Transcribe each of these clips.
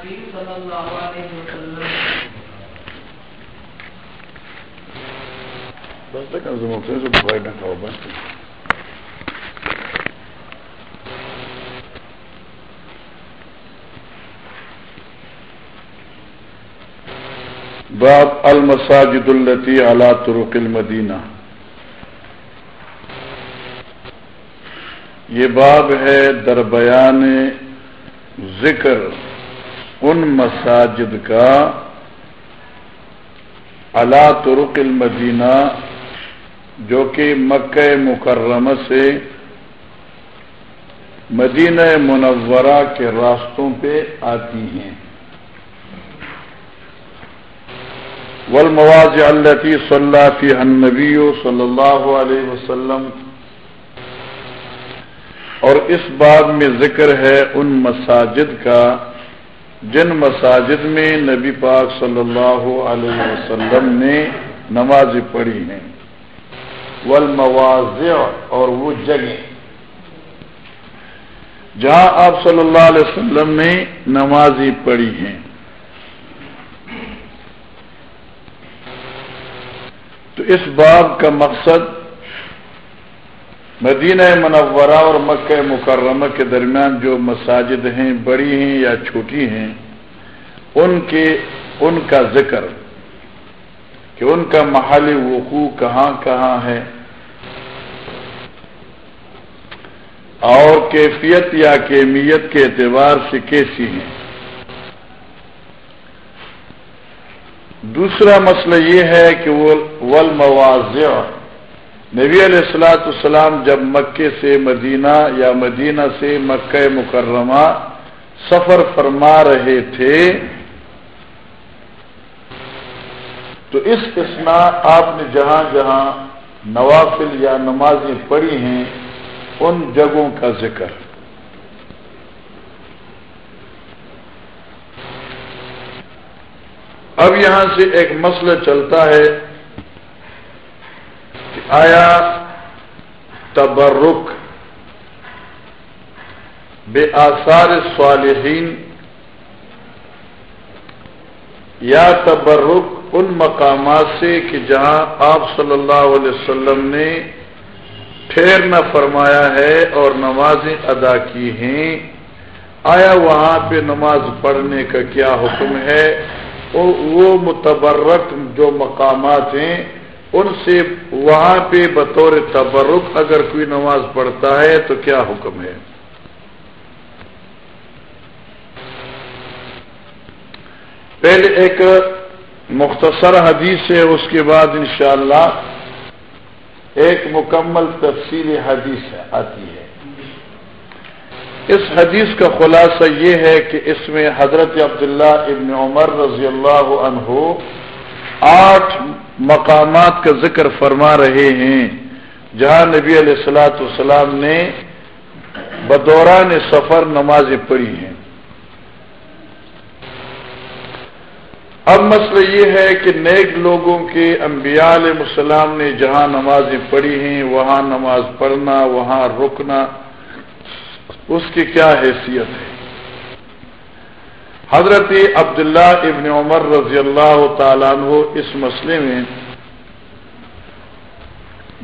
النبي صلى الله عليه وسلم۔ بس تک زموږ څه په فائدہ کاوه بس باب المساجد التي على طرق المدینہ یہ باب ہے در بیان ذکر ان مساجد کا اللہ طرق المدینہ جو کہ مکہ مکرمہ سے مدینہ منورہ کے راستوں پہ آتی ہیں۔ والمواز التی صلی اللہ فی النبی صلی اللہ علیہ وسلم۔ اور اس باب میں ذکر ہے ان مساجد کا جن مساجد میں نبی پاک صلی اللہ علیہ وسلم نے نمازیں پڑھی ہیں۔ والمواز اور وہ جگہیں۔ جہاں آپ صلی اللہ علیہ وسلم نے نمازیں پڑھی ہیں۔ تو اس باب کا مقصد مدینہ منورہ اور مکہ مکرمہ کے درمیان جو مساجد ہیں، بڑی ہیں یا چھوٹی ہیں، ان کے، ان کا ذکر کہ ان کا محل وقوع کہاں کہاں ہے۔ اور کیفیت یا کیمیت کے اعتبار سے کیسی ہیں۔ دوسرا مسئلہ یہ ہے کہ وہ ولمواز نبی علیہ السلاۃ السلام جب مکے سے مدینہ یا مدینہ سے مکہ مکرمہ سفر فرما رہے تھے، تو اس اسنا آپ نے جہاں جہاں نوافل یا نمازیں پڑھی ہیں، ان جگہوں کا ذکر۔ اب یہاں سے ایک مسئلہ چلتا ہے۔ آیا تبرک بے آثار صالحین یا تبرک ان مقامات سے کہ جہاں آپ صلی اللہ علیہ وسلم نے ٹھہرنا فرمایا ہے اور نمازیں ادا کی ہیں، آیا وہاں پہ نماز پڑھنے کا کیا حکم ہے؟ وہ متبرک جو مقامات ہیں ان سے وہاں پہ بطور تبرک اگر کوئی نماز پڑھتا ہے تو کیا حکم ہے؟ پہلے ایک مختصر حدیث ہے، اس کے بعد انشاءاللہ ایک مکمل تفصیل حدیث آتی ہے۔ اس حدیث کا خلاصہ یہ ہے کہ اس میں حضرت عبداللہ ابن عمر رضی اللہ عنہ آٹھ مقامات کا ذکر فرما رہے ہیں، جہاں نبی علیہ السلاۃ والسلام نے بدوران سفر نمازیں پڑھی ہیں۔ اب مسئلہ یہ ہے کہ نیک لوگوں کے انبیاء علیہ السلام نے جہاں نمازیں پڑھی ہیں، وہاں نماز پڑھنا، وہاں رکنا، اس کی کیا حیثیت ہے؟ حضرت عبداللہ ابن عمر رضی اللہ تعالیٰ عنہ اس مسئلے میں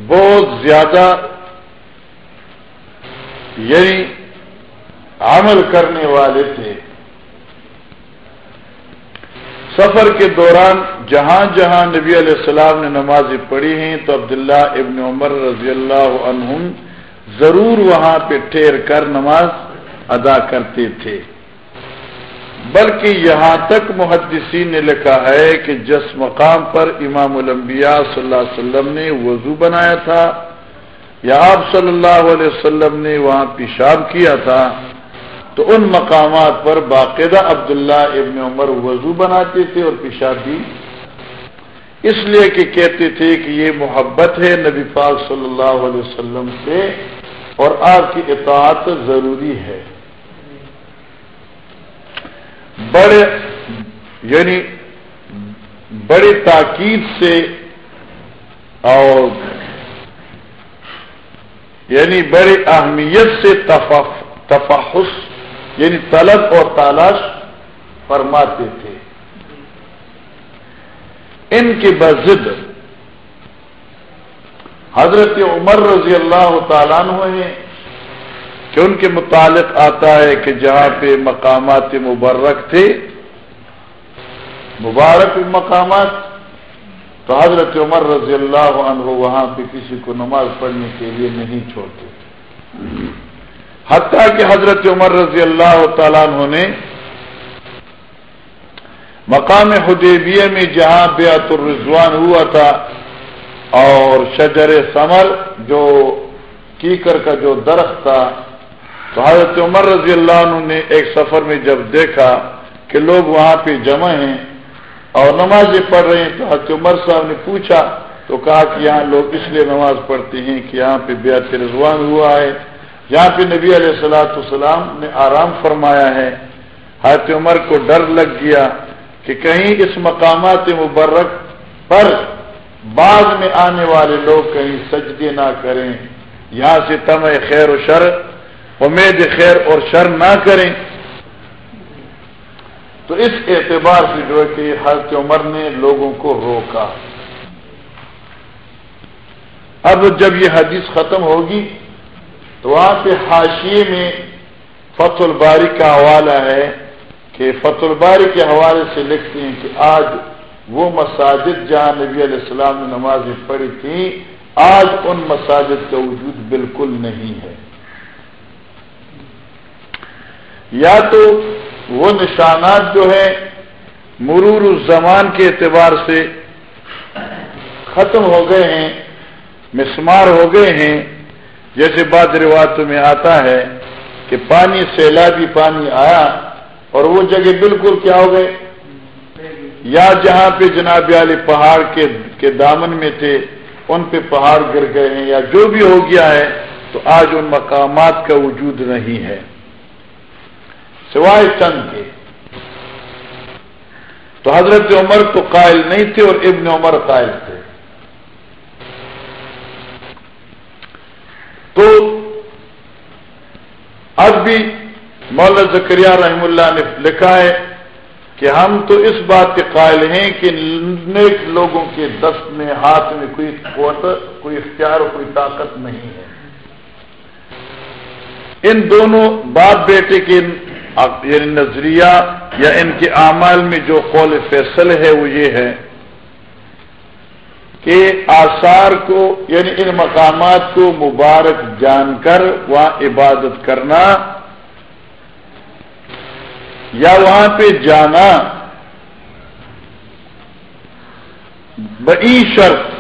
بہت زیادہ یعنی عمل کرنے والے تھے۔ سفر کے دوران جہاں جہاں نبی علیہ السلام نے نمازیں پڑھی ہیں تو عبداللہ ابن عمر رضی اللہ عنہ ضرور وہاں پہ ٹھہر کر نماز ادا کرتے تھے۔ بلکہ یہاں تک محدثین نے لکھا ہے کہ جس مقام پر امام الانبیاء صلی اللہ علیہ وسلم نے وضو بنایا تھا یا آپ صلی اللہ علیہ وسلم نے وہاں پیشاب کیا تھا، تو ان مقامات پر باقاعدہ عبداللہ ابن عمر وضو بناتے تھے اور پیشاب بھی۔ اس لیے کہ کہتے تھے کہ یہ محبت ہے نبی پاک صلی اللہ علیہ وسلم سے اور آپ کی اطاعت ضروری ہے۔ بڑے یعنی بڑی تاکید سے اور یعنی بڑی اہمیت سے تفحص یعنی طلب اور تلاش فرماتے تھے۔ ان کی بزد حضرت عمر رضی اللہ تعالیٰ ہیں کہ ان کے متعلق آتا ہے کہ جہاں پہ مقامات مبرک تھے، مبارک مقامات، تو حضرت عمر رضی اللہ عنہ وہاں پہ کسی کو نماز پڑھنے کے لیے نہیں چھوڑتے حتیٰ کہ حضرت عمر رضی اللہ تعالیٰ عنہ نے مقام حدیبیہ میں جہاں بیعت الرضوان ہوا تھا اور شجر ثمر جو کیکر کا جو درخت تھا تو حضرت عمر رضی اللہ عنہ نے ایک سفر میں جب دیکھا کہ لوگ وہاں پہ جمع ہیں اور نمازیں پڑھ رہے ہیں، تو حضرت عمر صاحب نے پوچھا، تو کہا کہ یہاں لوگ اس لیے نماز پڑھتے ہیں کہ یہاں پہ بیعت رضوان ہوا ہے۔ یہاں پہ نبی علیہ السلاۃ السلام نے آرام فرمایا ہے۔ حضرت عمر کو ڈر لگ گیا کہ کہیں اس مقامات مبرک پر بعد میں آنے والے لوگ کہیں سجدے نہ کریں۔ یہاں سے تم خیر و شر امید خیر اور شر نہ کریں۔ تو اس اعتبار سے جو ہے کہ حضرت عمر نے لوگوں کو روکا۔ اب جب یہ حدیث ختم ہوگی، تو وہاں پہ حاشیے میں فتح الباری کا حوالہ ہے کہ فتح الباری کے حوالے سے لکھتے ہیں کہ آج وہ مساجد جہاں نبی علیہ السلام نے نمازیں پڑھی تھیں، آج ان مساجد کا وجود بالکل نہیں ہے۔ یا تو وہ نشانات جو ہے مرور الزمان کے اعتبار سے ختم ہو گئے ہیں، مسمار ہو گئے ہیں۔ جیسے بعض روایتوں میں آتا ہے کہ پانی، سیلابی پانی آیا اور وہ جگہ بالکل کیا ہو گئے؟ یا جہاں پہ جناب علی پہاڑ کے کے دامن میں تھے، ان پہ پہاڑ گر گئے ہیں یا جو بھی ہو گیا ہے، تو آج ان مقامات کا وجود نہیں ہے۔ سوائے چند کے۔ تو حضرت عمر تو قائل نہیں تھے اور ابن عمر قائل تھے۔ تو اب بھی مولا زکریہ رحم اللہ نے لکھا ہے کہ ہم تو اس بات کے قائل ہیں کہ نیک لوگوں کے دست میں، ہاتھ میں کوئی قوت، کوئی اختیار اور کوئی طاقت نہیں ہے۔ ان دونوں باپ بیٹے کے یعنی نظریہ یا ان کے اعمال میں جو قول فیصل ہے وہ یہ ہے کہ آثار کو یعنی ان مقامات کو مبارک جان کر وہاں عبادت کرنا یا وہاں پہ جانا بئی شرط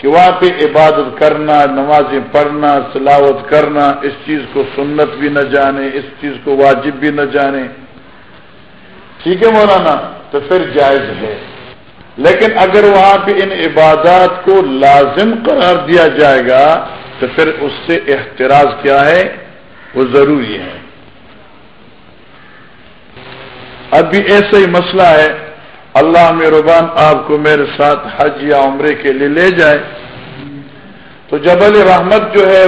کہ وہاں پہ عبادت کرنا، نمازیں پڑھنا، سلاوت کرنا، اس چیز کو سنت بھی نہ جانے، اس چیز کو واجب بھی نہ جانے۔ ٹھیک ہے مولانا؟ تو پھر جائز ہے۔ لیکن اگر وہاں پہ ان عبادات کو لازم قرار دیا جائے گا، تو پھر اس سے احتراز کیا ہے؟ وہ ضروری ہے۔ اب بھی ایسا ہی مسئلہ ہے۔ اللہ میں ربان آپ کو میرے ساتھ حج یا عمرے کے لیے لے جائے۔ تو جبل رحمت جو ہے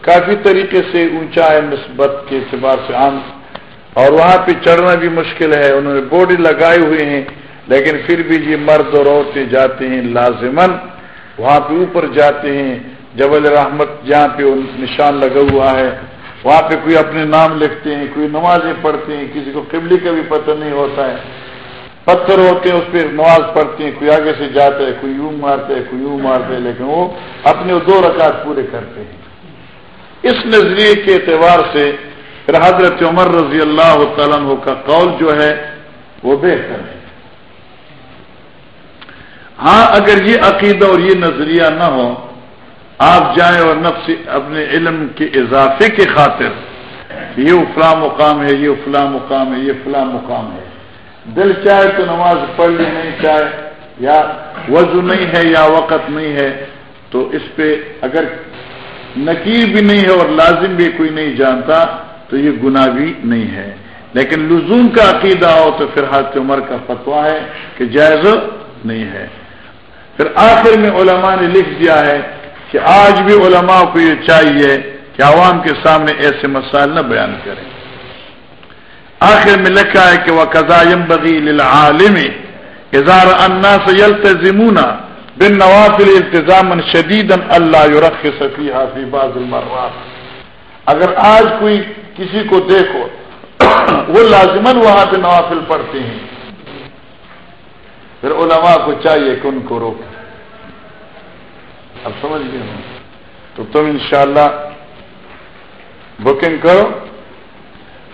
کافی طریقے سے اونچا ہے، نسبت کے اعتبار سے عام۔ اور وہاں پہ چڑھنا بھی مشکل ہے، انہوں نے بورڈ لگائے ہوئے ہیں، لیکن پھر بھی یہ مرد اور عورتیں جاتے ہیں لازمن وہاں پہ اوپر جاتے ہیں، جبل رحمت جہاں پہ نشان لگا ہوا ہے۔ وہاں پہ کوئی اپنے نام لکھتے ہیں، کوئی نمازیں پڑھتے ہیں، کسی کو قبلی کا بھی پتہ نہیں ہوتا ہے۔ پتھر ہوتے ہیں، اس پہ نماز پڑھتے ہیں، کوئی آگے سے جاتا ہے، کوئی یوں مارتا ہے، کوئی یوں مارتا ہے، لیکن وہ اپنے دو رکعت پورے کرتے ہیں۔ اس نظریے کے اعتبار سے پھر حضرت عمر رضی اللہ تعالیٰ کا قول جو ہے، وہ بہتر ہے۔ ہاں اگر یہ عقیدہ اور یہ نظریہ نہ ہو، آپ جائیں اور نفس اپنے علم کے اضافے کے خاطر یہ افلا مقام ہے، یہ افلا مقام ہے، یہ فلاں مقام ہے۔ دل چاہے تو نماز پڑھ لے، نہیں چاہے، یا وضو نہیں ہے یا وقت نہیں ہے، تو اس پہ اگر نکیر بھی نہیں ہے اور لازم بھی کوئی نہیں جانتا، تو یہ گناہ بھی نہیں ہے۔ لیکن لزوم کا عقیدہ ہو تو پھر حضرت عمر کا فتوا ہے کہ جائز نہیں ہے۔ پھر آخر میں علماء نے لکھ دیا ہے کہ آج بھی علماء کو یہ چاہیے کہ عوام کے سامنے ایسے مسائل نہ بیان کریں۔ آخر میں لکھا ہے کہ وہ قزائم بغیل عالم اظہار انا سیلت زمونا بن نوافل التظام شدید اللہ یورخ صفی حافی باز المرات اگر آج کوئی کسی کو دیکھو، وہ لازمن وہاں پہ نوافل پڑھتے ہیں۔ پھر علماء کو چاہیے کہ ان کو روک اب سمجھ گئے ہوں۔ تو تم انشاءاللہ بکنگ کرو۔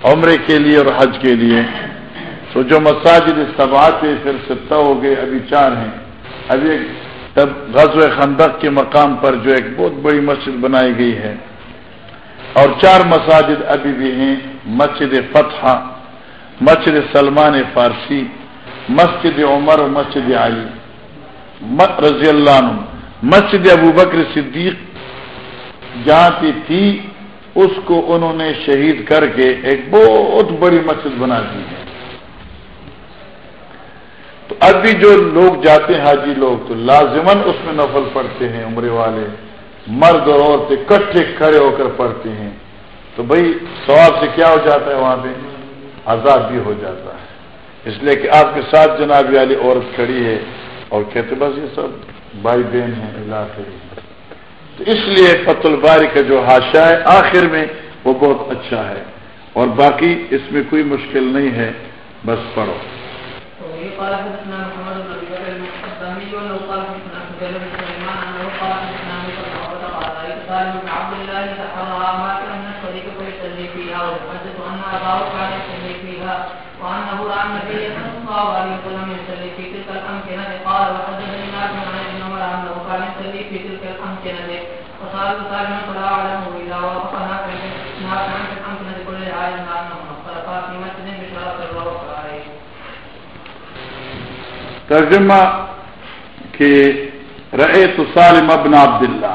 عمرے کے لیے اور حج کے لیے۔ تو جو مساجد استباعت ہے پھر ستہ ہو گئے، ابھی چار ہیں۔ ابھی ایک تب غزو خندق کے مقام پر جو ایک بہت بڑی مسجد بنائی گئی ہے۔ اور چار مساجد ابھی بھی ہیں، مسجد فتح، مسجد سلمان فارسی، مسجد عمر اور مسجد علی رضی اللہ عنہ۔ مسجد ابو بکر صدیق جہاں کی تھی اس کو انہوں نے شہید کر کے ایک بہت بڑی مسجد بنا دی ہے۔ تو ابھی جو لوگ جاتے ہیں حاجی لوگ، تو لازمن اس میں نفل پڑھتے ہیں عمرے والے۔ مرد اور عورتیں کٹھے کھڑے ہو کر پڑھتے ہیں۔ تو بھائی سواب سے کیا ہو جاتا ہے وہاں پہ؟ آزاد بھی ہو جاتا ہے۔ اس لیے کہ آپ کے ساتھ جناب والی عورت کھڑی ہے اور کہتے بس یہ سب بھائی بہن ہیں، اللہ علاقے تو اس لیے پت الباری کا جو حاشا ہے آخر میں وہ بہت اچھا ہے اور باقی اس میں کوئی مشکل نہیں ہے بس پڑھو وأنه رأى النبي صلى الله عليه وسلم يصلي في تلك الأمكنة قال وحدثني ناس عن ابن عمر أنه كان يصلي في تلك الأمكنة سالم فلا وافق نافع نافع في عالم اختلفا في مسجد بشرف الروح عليه ترجمہ کہ رئے تو سالم ابن عبداللہ.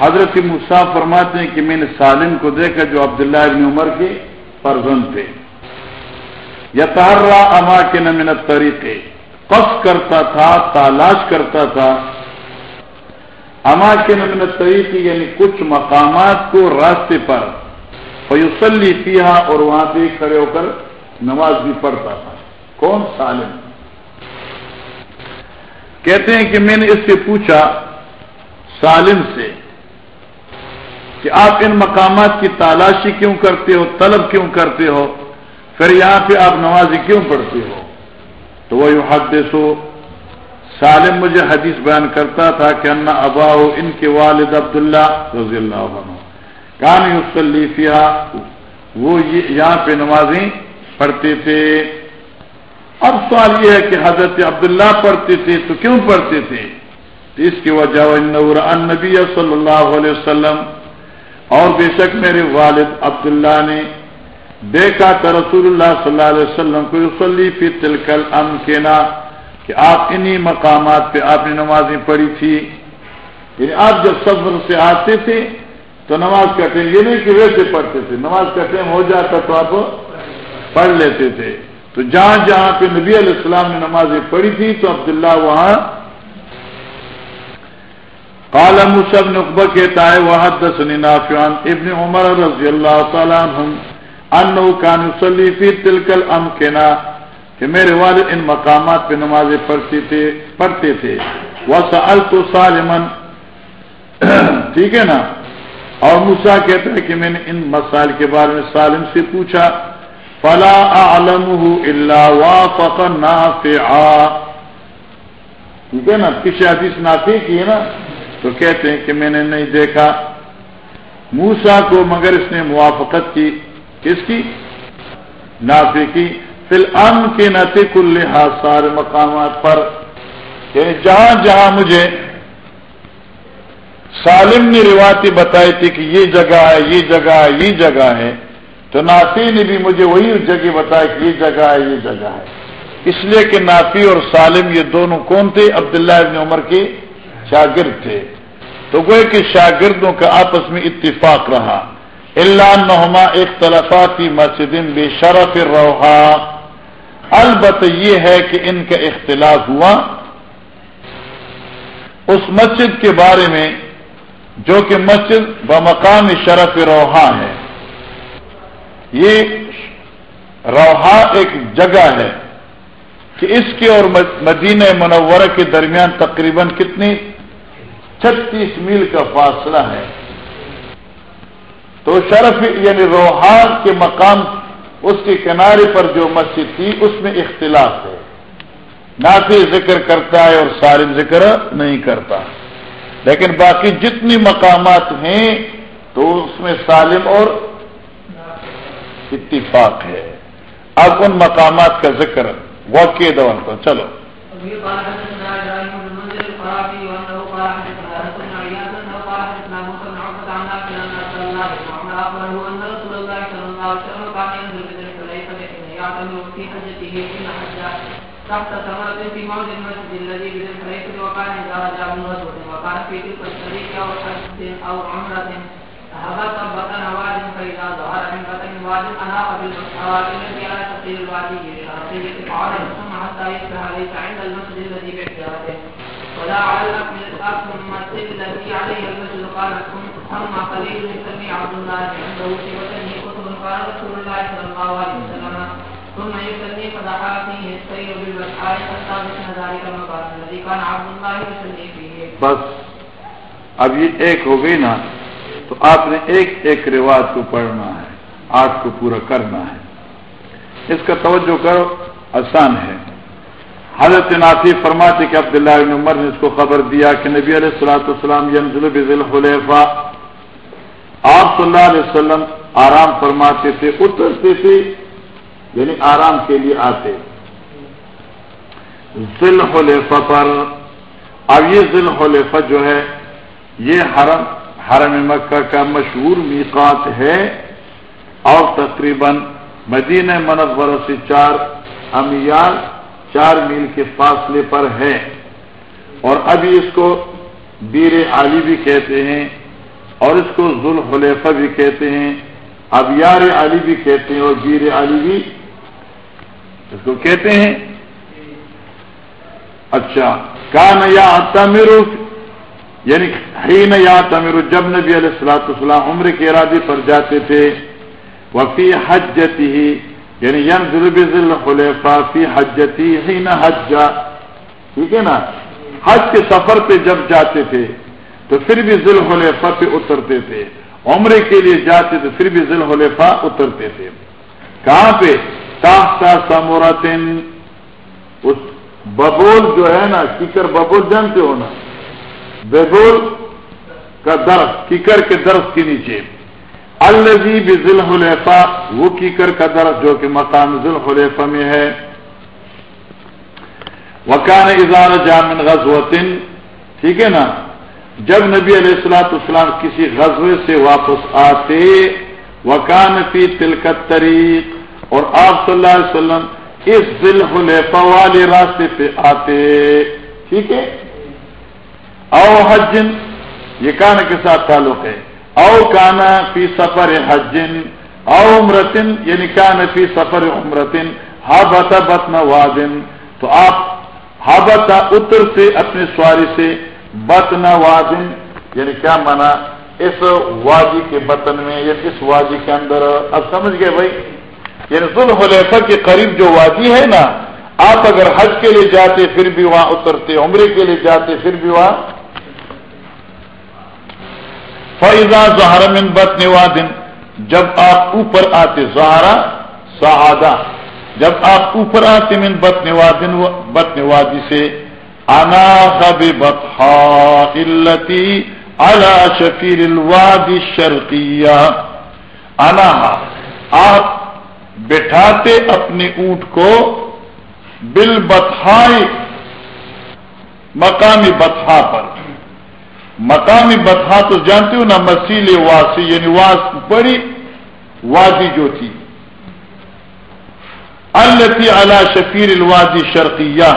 حضرت مسا فرماتے ہیں کہ میں نے سالم کو دیکھا جو عبداللہ ابن عمر کے فرزند تھے. یا تارا اما کے نمنت طریقے پس کرتا تھا، تلاش کرتا تھا اما کے نمنت یعنی کچھ مقامات کو راستے پر۔ فیوسلی پیا اور وہاں پہ کھڑے ہو کر نماز بھی پڑھتا تھا۔ کون سالم؟ کہتے ہیں کہ میں نے اس سے پوچھا سالم سے کہ آپ ان مقامات کی تلاشی کیوں کرتے ہو، طلب کیوں کرتے ہو؟ پھر یہاں پہ آپ نمازی کیوں پڑھتے ہو؟ تو وہ حد سو سالم مجھے حدیث بیان کرتا تھا کہ انا ابا ان کے والد عبداللہ رضی اللہ عنہ کان یوسلیفیا وہ یہاں پہ نمازیں پڑھتے تھے۔ اب سوال یہ ہے کہ حضرت عبداللہ پڑھتے تھے تو کیوں پڑھتے تھے؟ اس کی وجہ نبی صلی اللہ علیہ وسلم۔ اور بے شک میرے والد عبداللہ نے دیکھا تھا رسول اللہ صلی اللہ علیہ وسلم کو یوسلی فی تلکل ام کے نا کہ آپ انہی مقامات پہ آپ نے نمازیں پڑھی تھی۔ یعنی آپ جب سفر سے آتے تھے تو نماز کا ٹائم، یہ نہیں کہ ویسے پڑھتے تھے، نماز کا ٹائم ہو جاتا تو آپ پڑھ لیتے تھے۔ تو جہاں جہاں پہ نبی علیہ السلام نے نمازیں پڑھی تھی تو عبداللہ وہاں قال مصب نقبہ کہتا ہے وہ دسنی نافیان ابن عمر رضی اللہ تعالیٰ ان کان وسلی فی تلکل ام کہ میرے والد ان مقامات پہ نمازیں پڑھتے تھے پڑھتے تھے۔ وہ سال تو سالمن ٹھیک ہے نا؟ اور موسا کہتا ہے کہ میں نے ان مسائل کے بارے میں سالم سے پوچھا، فلا عالم اللہ وا فقن ٹھیک ہے نا؟ کسی حدیث نافی کی ہے نا؟ تو کہتے ہیں کہ میں نے نہیں دیکھا۔ موسا کو مگر اس نے موافقت کی۔ کس کی؟ نافی کی۔ فی الم کے نتی کل لحاظ سارے مقامات پر یعنی جہاں جہاں مجھے سالم نے روایتی بتائی تھی کہ یہ جگہ ہے، یہ جگہ ہے، یہ جگہ ہے، تو نافی نے بھی مجھے وہی جگہ بتایا کہ یہ جگہ ہے، یہ جگہ ہے۔ اس لیے کہ نافی اور سالم یہ دونوں کون تھے؟ عبداللہ ابن عمر کے شاگرد تھے۔ تو گوئے کہ شاگردوں کا آپس میں اتفاق رہا۔ اللہ نما اختلافاتی مسجد بے شرف روحا البت یہ ہے کہ ان کا اختلاف ہوا۔ اس مسجد کے بارے میں جو کہ مسجد بمقام شرف روحا ہے۔ یہ روحا ایک جگہ ہے کہ اس کے اور مدینہ منورہ کے درمیان تقریباً کتنی چھتیس میل کا فاصلہ ہے۔ تو شرف یعنی روحان کے مقام اس کے کنارے پر جو مسجد تھی، اس میں اختلاف ہے۔ نافی ذکر کرتا ہے اور سالم ذکر نہیں کرتا۔ لیکن باقی جتنی مقامات ہیں، تو اس میں سالم اور اتفاق ہے۔ اب ان مقامات کا ذکر واقع دور کو چلو۔ تحت ثمرة في موضع المسجد الذي بذي الخليفة وكان إذا رجع من غزوة وكان في تلك الطريق أو حج أو عمرة هبط بطن واد فإذا ظهر من بطن واد أناق بالمسحرات التي على تقيل الوادي الشرقي فعلا ثم حتى يصبح ليس عند المسجد الذي باحتياطه ولا على الأكمة التي عليها المسجد قال ثم قليل يسمي عبد الله عنده في وطنه كتب قال رسول الله صلى الله عليه وسلم ثم يسلي بس، اب یہ ایک ہو گئی نا، تو آپ نے ایک ایک رواج کو پڑھنا ہے آج کو پورا کرنا ہے۔ اس کا توجہ کرو، آسان ہے۔ حضرت ناطی فرماتے کہ عبداللہ بن عمر نے اس کو خبر دیا کہ نبی علیہ السلاۃ السلام ینزل بذل آپ صلی اللہ علیہ وسلم آرام فرماتے تھے اترتے تھے یعنی آرام کے لیے آتے۔ ذل حلیفہ پر۔ اب یہ ذل حلیفہ جو ہے، یہ حرم حرم مکہ کا مشہور میقات ہے۔ اور تقریباً مدینہ منورہ سے چار امیال، چار میل کے فاصلے پر ہے۔ اور ابھی اس کو بیر علی بھی کہتے ہیں، اور اس کو ذل حلیفہ بھی کہتے ہیں۔ اب یار علی بھی کہتے ہیں اور بیر علی بھی اس کو کہتے ہیں۔ اچھا کان یا تمیر یعنی ہی نہ یا تمیر جب نبی علیہ السلاۃ السلام عمر کے ارادے پر جاتے تھے، وفی حجتی ہی یعنی یم خلیفہ فی حجتی ہی نہ حج، ٹھیک ہے نا؟ حج کے سفر پہ جب جاتے تھے، تو پھر بھی ذل خلیفہ پہ اترتے تھے۔ عمرے کے لیے جاتے تو پھر بھی ذل خلیفہ اترتے تھے۔ کہاں پہ؟ سمورتن اس ببول جو ہے نا، کیکر ببول جانتے ہو نا؟ ببول کا درخت، کیکر کے درخت کے نیچے۔ الزی بھی ذل حلیفہ وہ کیکر کا درخت جو کہ مقام ذل حلیفہ میں ہے۔ وکان اظہار جامن غزوتن ٹھیک ہے نا؟ جب نبی علیہ السلاۃ السلام کسی غزوے سے واپس آتے، وکان فی تلکت طریق اور آپ صلی اللہ علیہ وسلم اس دل حلیفہ والے راستے پہ آتے۔ ٹھیک ہے؟ او حجن، یہ کان کے ساتھ تعلق ہے۔ او کانا فی سفر حجن، او امرتن یعنی کان فی سفر امرتن ہابتا بتن وادن۔ تو آپ ہابتا اتر سے اپنی سواری سے بتن وادن یعنی کیا مانا؟ اس وادی کے بطن میں یا اس وادی کے اندر؟ اب سمجھ گئے بھائی؟ یعنی ذوالحلیفہ کے قریب جو وادی ہے نا، آپ اگر حج کے لیے جاتے پھر بھی وہاں اترتے، عمرے کے لیے جاتے پھر بھی وہاں۔ فیضا زہرا من بت نوادن جب آپ اوپر آتے زہرا سہادا جب آپ اوپر آتے من بت نوادن بت نوادی سے انا خب التی الا شکیر الوادی شرقیہ انا آپ بٹھاتے اپنے اونٹ کو بل بتھائی مقامی بتھا پر۔ مقامی بتھا تو جانتے ہو نا، مسیل واسی یعنی واس بڑی وادی جو تھی۔ التی اعلی شفیر الوادی شرقیہ۔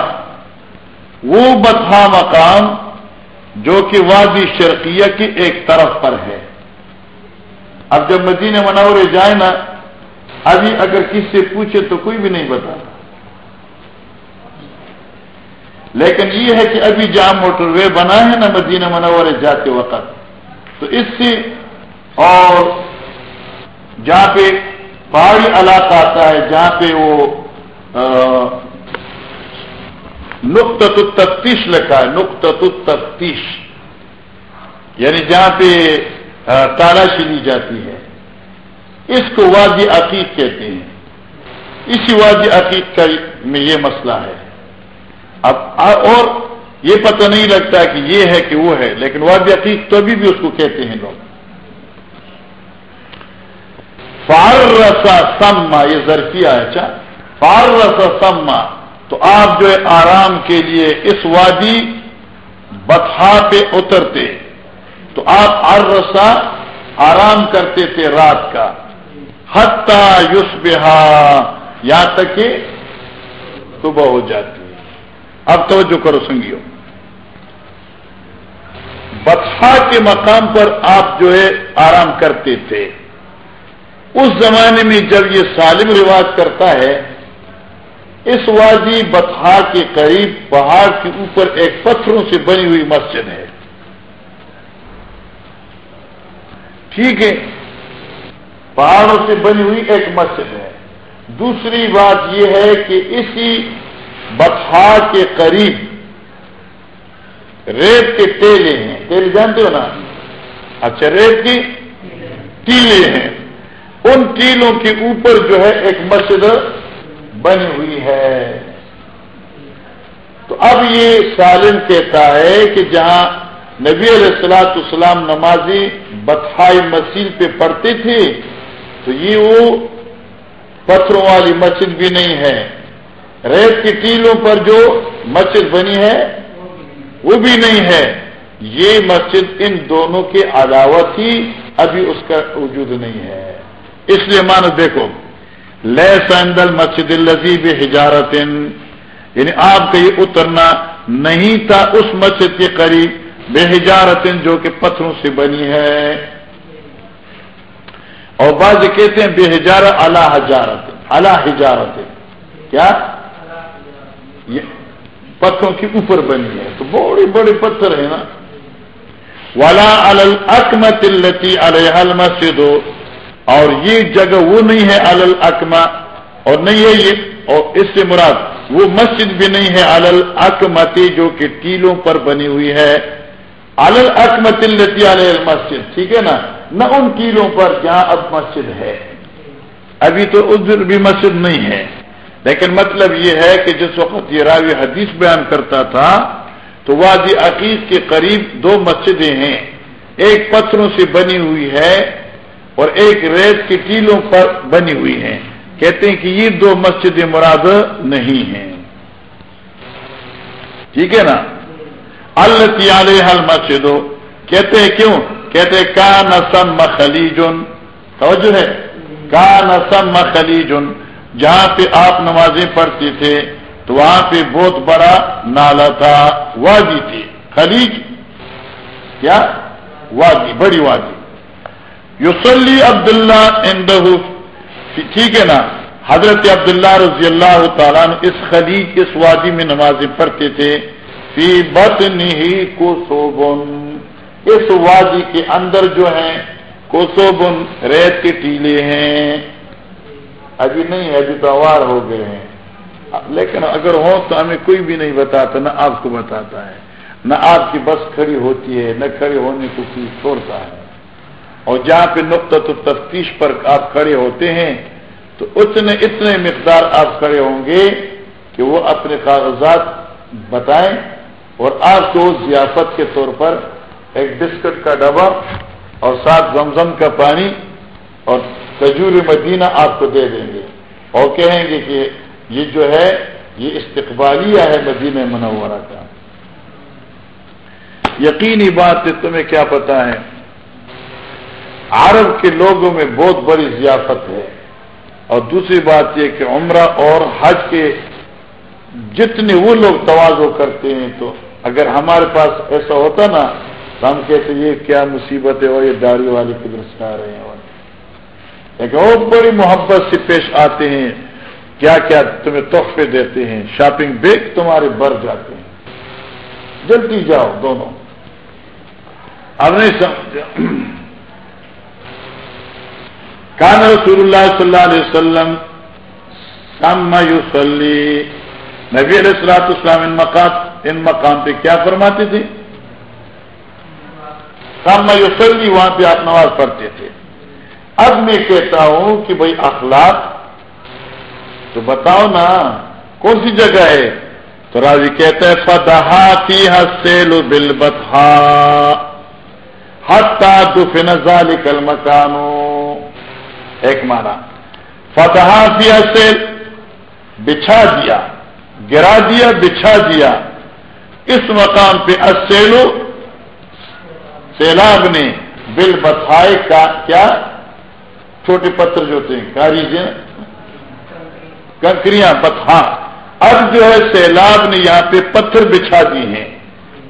وہ بتھا مقام جو کہ وادی شرقیہ کی ایک طرف پر ہے۔ اب جب مدینہ منورے جائیں نا ابھی اگر کس سے پوچھے تو کوئی بھی نہیں بتا لیکن یہ ہے کہ ابھی جہاں موٹر وے بنا ہے نا مدینہ منور جاتے وقت۔ تو اس سے اور جہاں پہ پہاڑی علاقہ آتا ہے، جہاں پہ وہ نقط تفتیش لکھا ہے نقط تفتیش۔ یعنی جہاں پہ تالاشی لی جاتی ہے۔ اس کو وادی عقیق کہتے ہیں۔ اسی وادی عقیق کا میں یہ مسئلہ ہے۔ اب اور یہ پتہ نہیں لگتا کہ یہ ہے کہ وہ ہے، لیکن وادی عقیق تو ابھی بھی اس کو کہتے ہیں لوگ۔ فارسا سما، یہ ذرفیا ہے اچھا۔ فارسا سما، تو آپ جو ہے آرام کے لیے اس وادی بتھا پہ اترتے۔ تو آپ ارسا آرام کرتے تھے رات کا۔ حتہ یوس بہا یہاں تک کہ صبح ہو جاتی ہے۔ اب توجہ کرو سنگیو بتھا کے مقام پر آپ جو ہے آرام کرتے تھے۔ اس زمانے میں جب یہ سالم رواج کرتا ہے، اس وادی بتھا کے قریب پہاڑ کے اوپر ایک پتھروں سے بنی ہوئی مسجد ہے۔ ٹھیک ہے۔ پہاڑوں سے بنی ہوئی ایک مسجد ہے۔ دوسری بات یہ ہے کہ اسی بتھا کے قریب ریت کے ٹیلے ہیں۔ تیل جانتے ہو نا؟ اچھا ریت کی ٹیلے ہیں۔ ان ٹیلوں کے اوپر جو ہے ایک مسجد بنی ہوئی ہے۔ تو اب یہ سالم کہتا ہے کہ جہاں نبی علیہ السلاۃ اسلام نمازی بتھائی مسیح پہ پڑھتے تھے تو یہ وہ پتھروں والی مسجد بھی نہیں ہے۔ ریت کی ٹیلوں پر جو مسجد بنی ہے، وہ بھی نہیں ہے۔ یہ مسجد ان دونوں کے علاوہ تھی، ابھی اس کا وجود نہیں ہے۔ اس لیے مانو، دیکھو لے سندل مسجد الزیب ہجارت یعنی آپ کا یہ اترنا نہیں تھا اس مسجد کے قریب بے ہجارت جو کہ پتھروں سے بنی ہے۔ اور بعض کہتے ہیں بے ہجار اللہ حجارت اللہ حجارت. کیا؟ پتھروں کے اوپر بنی ہے. تو بڑے بڑے پتھر ہیں نا. والا الکمت التی علیہ مسجد اور یہ جگہ وہ نہیں ہے الل اکما اور نہیں ہے یہ، اور اس سے مراد وہ مسجد بھی نہیں ہے الل اکمتی جو کہ ٹیلوں پر بنی ہوئی ہے. الل اکمت التی علیہ مسجد ٹھیک ہے نا؟ نہ ان ٹیلوں پر جہاں اب مسجد ہے۔ ابھی تو ادھر بھی مسجد نہیں ہے۔ لیکن مطلب یہ ہے کہ جس وقت یہ راوی حدیث بیان کرتا تھا، تو وادی عقیق کے قریب دو مسجدیں ہیں۔ ایک پتھروں سے بنی ہوئی ہے اور ایک ریت کی ٹیلوں پر بنی ہوئی ہیں۔ کہتے ہیں کہ یہ دو مسجد مراد نہیں ہیں۔ ٹھیک ہے نا؟ اللہ حل مسجد کہتے ہیں کیوں؟ کہتے کا نسم خلیجن. توجہ ہے. کا نسم خلیجن. جہاں پہ آپ نمازیں پڑھتے تھے، تو وہاں پہ بہت بڑا نالا تھا، وادی تھی. خلیج؟ کیا؟ وادی، بڑی وادی. یوسلی عبداللہ اندہ ٹھیک ہے نا؟ حضرت عبداللہ رضی اللہ تعالیٰ نے اس خلیج، اس وادی میں نمازیں پڑھتے تھے. فی بت نہیں کو سوبن اس وادی کے اندر جو ہیں کوسوبن ریت کے ٹیلے ہیں۔ ابھی نہیں ابھی تو ہو گئے ہیں۔ لیکن اگر ہو تو ہمیں کوئی بھی نہیں بتاتا، نہ آپ کو بتاتا ہے۔ نہ آپ کی بس کھڑی ہوتی ہے، نہ کھڑی ہونے کو کوئی چھوڑتا ہے۔ اور جہاں پہ نقطہ تو تفتیش پر آپ کھڑے ہوتے ہیں، تو اتنے اتنے مقدار آپ کھڑے ہوں گے کہ وہ اپنے کاغذات بتائیں اور آپ کو ضیافت کے طور پر ایک بسکٹ کا ڈبا اور ساتھ زمزم کا پانی اور کجور مدینہ آپ کو دے دیں گے۔ اور کہیں گے کہ یہ جو ہے، یہ استقبالیہ ہے مدینہ منورہ کا۔ یقینی بات ہے، تمہیں کیا پتا ہے، عرب کے لوگوں میں بہت بڑی ضیافت ہے۔ اور دوسری بات یہ کہ عمرہ اور حج کے جتنے وہ لوگ توازو کرتے ہیں، تو اگر ہمارے پاس ایسا ہوتا نا ہم کہتے یہ کیا مصیبت ہے اور یہ داڑھی والے کدھر سے آ رہے ہیں اور۔ ایک اور بڑی محبت سے پیش آتے ہیں۔ کیا کیا تمہیں تحفے دیتے ہیں۔ شاپنگ بیگ تمہارے بھر جاتے ہیں۔ جلدی جاؤ دونوں۔ اب نہیں سمجھا۔ کان رسول اللہ صلی اللہ علیہ وسلم یوسلی نبی علیہ السلاط اسلام ان مقام ان مقام پہ کیا فرماتے تھے؟ سام یوسلی وہاں پہ آپ نماز پڑھتے تھے۔ اب میں کہتا ہوں کہ بھائی اخلاق تو بتاؤ نا، کون سی جگہ ہے؟ تو راضی کہتے ہیں فتحا فی حسل بل بتہ ہتا دفن ذالک مکانو ایک مانا فتح فی حسل بچھا دیا، گرا دیا، بچھا دیا۔ اس مقام پہ اسیلو سیلاب نے بل بتھائے کا کیا؟ چھوٹے پتھر جو ہوتے ہیں، کاری جی؟ کنکریاں پتھا اب جو ہے سیلاب نے یہاں پہ پتھر بچھا دی ہیں۔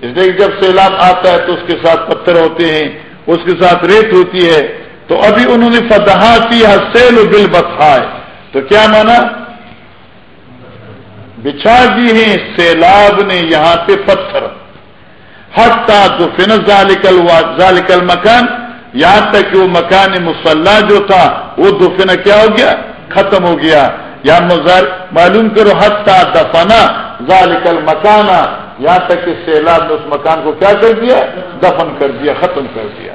اس لیے جب سیلاب آتا ہے تو اس کے ساتھ پتھر ہوتے ہیں، اس کے ساتھ ریت ہوتی ہے۔ تو ابھی انہوں نے فتحا کیا، سیل بل بتھائے۔ تو کیا مانا؟ بچھا دی ہیں، سیلاب نے یہاں پہ پتھر۔ ہٹتا تو فن ذالکل ذالکل مکان یہاں تک کہ وہ مکان مسلح جو تھا، وہ دفن کیا ہو گیا؟ ختم ہو گیا۔ یا معلوم کرو حتہ دفنا ذالکل مکانا یہاں تک کہ سیلاب نے اس مکان کو کیا کر دیا؟ دفن کر دیا، ختم کر دیا۔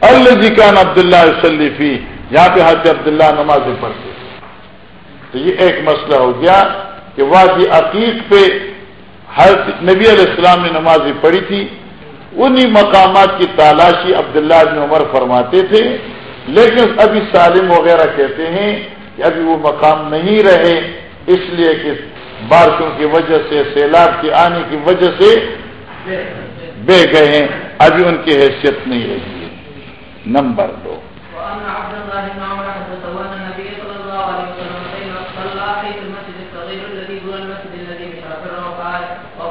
اللہ جی کان عبداللہ وسلیفی یہاں پہ حضرت عبداللہ نمازیں پڑھتے۔ تو یہ ایک مسئلہ ہو گیا کہ وادی عقیق پہ ہر نبی علیہ السلام نے نمازیں پڑھی تھی، انہی مقامات کی تالاشی عبداللہ بن عمر فرماتے تھے۔ لیکن ابھی سالم وغیرہ کہتے ہیں کہ ابھی وہ مقام نہیں رہے، اس لیے کہ بارشوں کی وجہ سے، سیلاب کے آنے کی وجہ سے بہ گئے ہیں۔ ابھی ان کی حیثیت نہیں رہی ہے۔ نمبر دو۔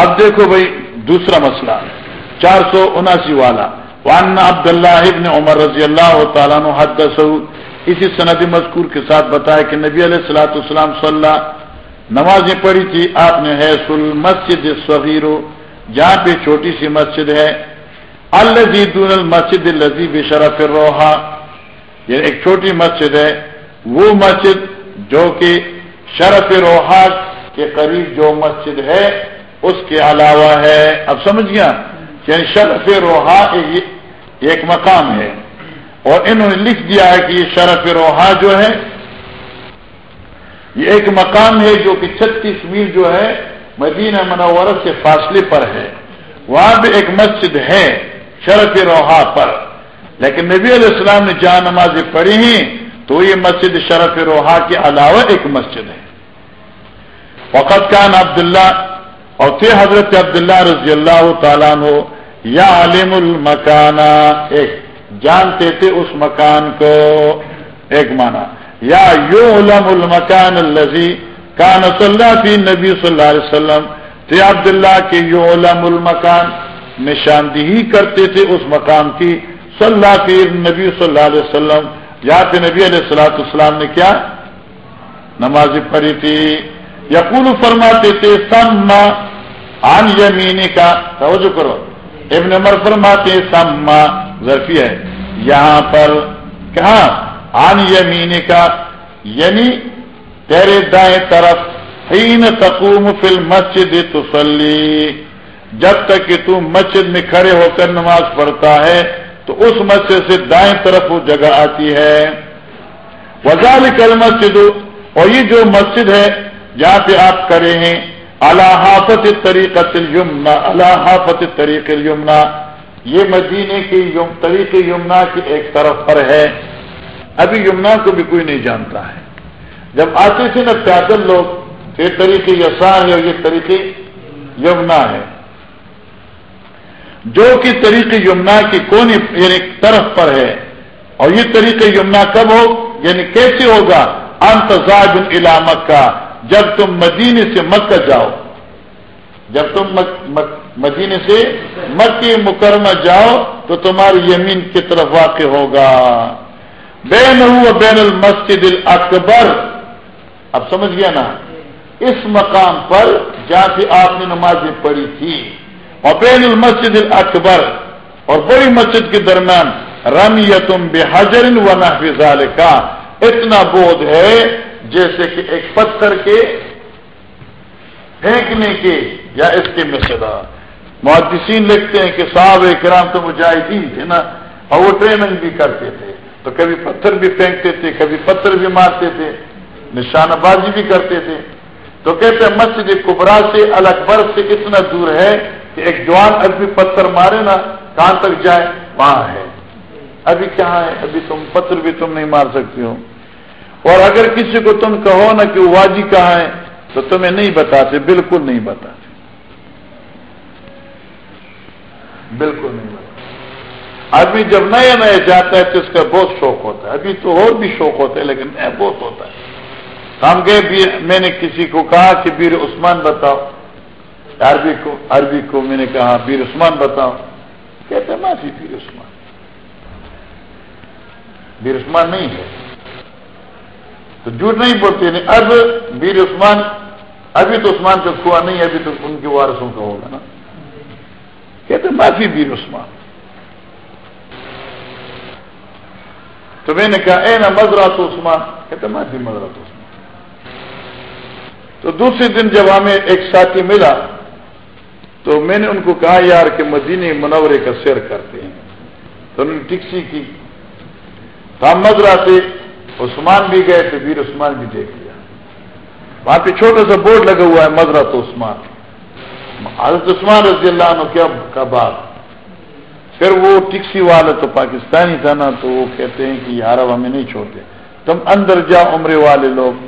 اب دیکھو بھائی، دوسرا مسئلہ، چار سو اناسی والا۔ وان عبد اللہ ابن عمر رضی اللہ تعالیٰ حد اسی سندی مذکور کے ساتھ بتایا کہ نبی علیہ السلاۃ السلام صلی اللہ نمازیں پڑھی تھی۔ آپ نے ہے سل مسجد جہاں پہ چھوٹی سی مسجد ہے۔ الدون المسد الزی بشرف روحا یہ ایک چھوٹی مسجد ہے۔ وہ مسجد جو کہ شرف روحا کے قریب جو مسجد ہے اس کے علاوہ ہے، اب سمجھ گیا؟ یعنی شرف روحا ایک مقام ہے۔ اور انہوں نے لکھ دیا ہے کہ یہ شرف روحا جو ہے، یہ ایک مقام ہے جو کہ چھتیس میل جو ہے، مدینہ منورہ سے فاصلے پر ہے۔ وہاں بھی ایک مسجد ہے شرف روحا پر۔ لیکن نبی علیہ السلام نے جہاں نمازیں پڑھی ہیں، تو یہ مسجد شرف روحا کے علاوہ ایک مسجد ہے۔ وقت کان عبداللہ اور تھے حضرت عبداللہ رضی اللہ تعالیٰ ہو یا عالم المکانہ ایک جانتے تھے اس مکان کو، ایک مانا یا یو علم المکان الزی کان صلی اللہ فی نبی صلی اللہ علیہ وسلم تھے عبداللہ کے یو علم المکان نشاندہی کرتے تھے اس مقام کی، صلی اللہ کی نبی صلی اللہ علیہ وسلم۔ یا پہ نبی علیہ السلاۃ السلام نے کیا؟ نماز پڑھی تھی۔ یقول فرماتے تھے سما آن یمینی کا توجہ کرو۔ ابن عمر فرماتے سما ظرفی ہے۔ یہاں پر کہاں آن یمینی کا یعنی تیرے دائیں طرف، حین تقوم فی المسجد تسلی۔ جب تک کہ تم مسجد میں کھڑے ہو کر نماز پڑھتا ہے، تو اس مسجد سے دائیں طرف وہ جگہ آتی ہے۔ وزال کل مسجد اور یہ جو مسجد ہے، جہاں پہ آپ کرے ہیں اللہ حافظ طریقہ یمنا اللہ طریق یمنا یہ مدینے کی طریق یمنا کی ایک طرف پر ہے۔ ابھی یمنا کو بھی کوئی نہیں جانتا ہے۔ جب آتے تھے نا پیادل لوگ، یہ طریقے یسار ہے اور یہ طریقے یمنا ہے۔ جو کہ طریق یمنا کی کون یعنی طرف پر ہے۔ اور یہ طریقہ یمنا کب ہو؟ یعنی کیسے ہوگا؟ انتظاب علامت کا جب تم مدینے سے مکہ جاؤ، جب تم مدینے سے مکی مکرمہ جاؤ تو تمہاری یمین کی طرف واقع ہوگا۔ بین ہو بین المسجد الاکبر۔ اب سمجھ گیا نا؟ اس مقام پر جہاں سے آپ نے نمازیں پڑھی تھی۔ اور بین المسجد الاکبر۔ اور بڑی مسجد کے درمیان رمی تم بے و نحفظ کا اتنا بودھ ہے جیسے کہ ایک پتھر کے پھینکنے کے یا اس کے مسئلہ محدثین لکھتے ہیں کہ صاحب کرام تو مجاہدین تھے نا، اور وہ ٹریننگ بھی کرتے تھے۔ تو کبھی پتھر بھی پھینکتے تھے، کبھی پتھر بھی مارتے تھے، نشانہ بازی بھی کرتے تھے۔ تو کہتے ہیں مسجد کبرا سے الکبر سے اتنا دور ہے کہ ایک جوان ابھی پتھر مارے نا، کہاں تک جائے؟ وہاں ہے۔ ابھی کہاں ہے؟ ابھی تم پتھر بھی تم نہیں مار سکتے ہو۔ اور اگر کسی کو تم کہو نا کہ واجی کہاں ہے تو تمہیں نہیں بتاتے بالکل نہیں بتاتے۔ بالکل نہیں بتاتے۔ آدمی جب نیا نیا جاتا ہے تو اس کا بہت شوق ہوتا ہے۔ ابھی تو اور بھی شوق ہوتا ہے لیکن بہت ہوتا ہے۔ ہم گئے میں نے کسی کو کہا کہ بیر عثمان بتاؤ۔ عربی کو عربی کو میں نے کہا بیر عثمان بتاؤ۔ کہتے معافی بیر عثمان۔ بیر عثمان نہیں ہے۔ تو جھوٹ نہیں بولتے نہیں اب بیر عثمان، ابھی تو عثمان کا کھوا نہیں، ابھی تو ان کے وارثوں کا ہوگا نا۔ کہتے معافی بیر عثمان۔ تو میں نے کہا اے نا مزرا عثمان؟ کہتے معافی مزرا عثمان۔ تو دوسرے دن جب ہمیں ایک ساتھی ملا، تو میں نے ان کو کہا، یار، کہ مدینہ منورے کا سیر کرتے ہیں۔ تو انہوں نے ٹکسی کی۔ ہم مزرا سے عثمان بھی گئے تو ویر عثمان بھی دیکھ لیا۔ وہاں پہ چھوٹا سا بورڈ لگا ہوا ہے مزرا عثمان۔ حضرت عثمان رضی اللہ عنہ کیا کا بات۔ پھر وہ ٹکسی والا تو پاکستانی تھا نا، تو وہ کہتے ہیں کہ یار اب ہمیں نہیں چھوڑتے۔ تم اندر جاؤ، عمرے والے لوگ۔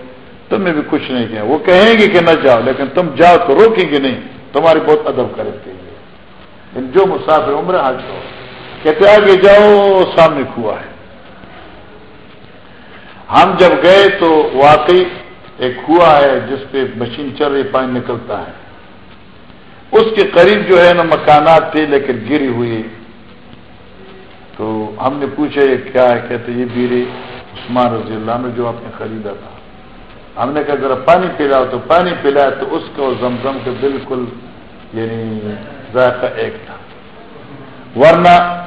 تم نے بھی کچھ نہیں کیا وہ کہیں گے کہ نہ جاؤ، لیکن تم جاؤ تو روکیں گے نہیں۔ تمہاری بہت ادب کرتے لیکن جو مسافر عمر آج ہو، کہتے آگے جاؤ، سامنے کھوا ہے۔ ہم جب گئے تو واقعی ایک کنواں ہے جس پہ مشین چل رہی پانی نکلتا ہے۔ اس کے قریب جو ہے نا مکانات تھے لیکن گری ہوئی۔ تو ہم نے پوچھا، یہ کیا ہے؟ کہتے یہ بیری عثمان رضی اللہ نے جو آپ نے خریدا تھا۔ ہم نے کہا، ذرا پانی پلاؤ۔ تو پانی پلایا تو اس کا زمزم کے بالکل یعنی ذائقہ ایک تھا۔ ورنہ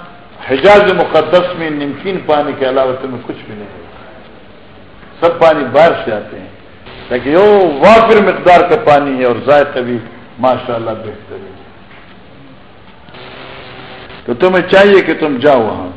حجاز مقدس میں نمکین پانی کے علاوہ تمہیں کچھ بھی نہیں۔ ہوگا سب پانی باہر سے آتے ہیں۔ لیکن وہ وافر مقدار کا پانی ہے اور ذائقہ بھی ماشاء اللہ بہتر ہے۔ تو تمہیں چاہیے کہ تم جاؤ وہاں۔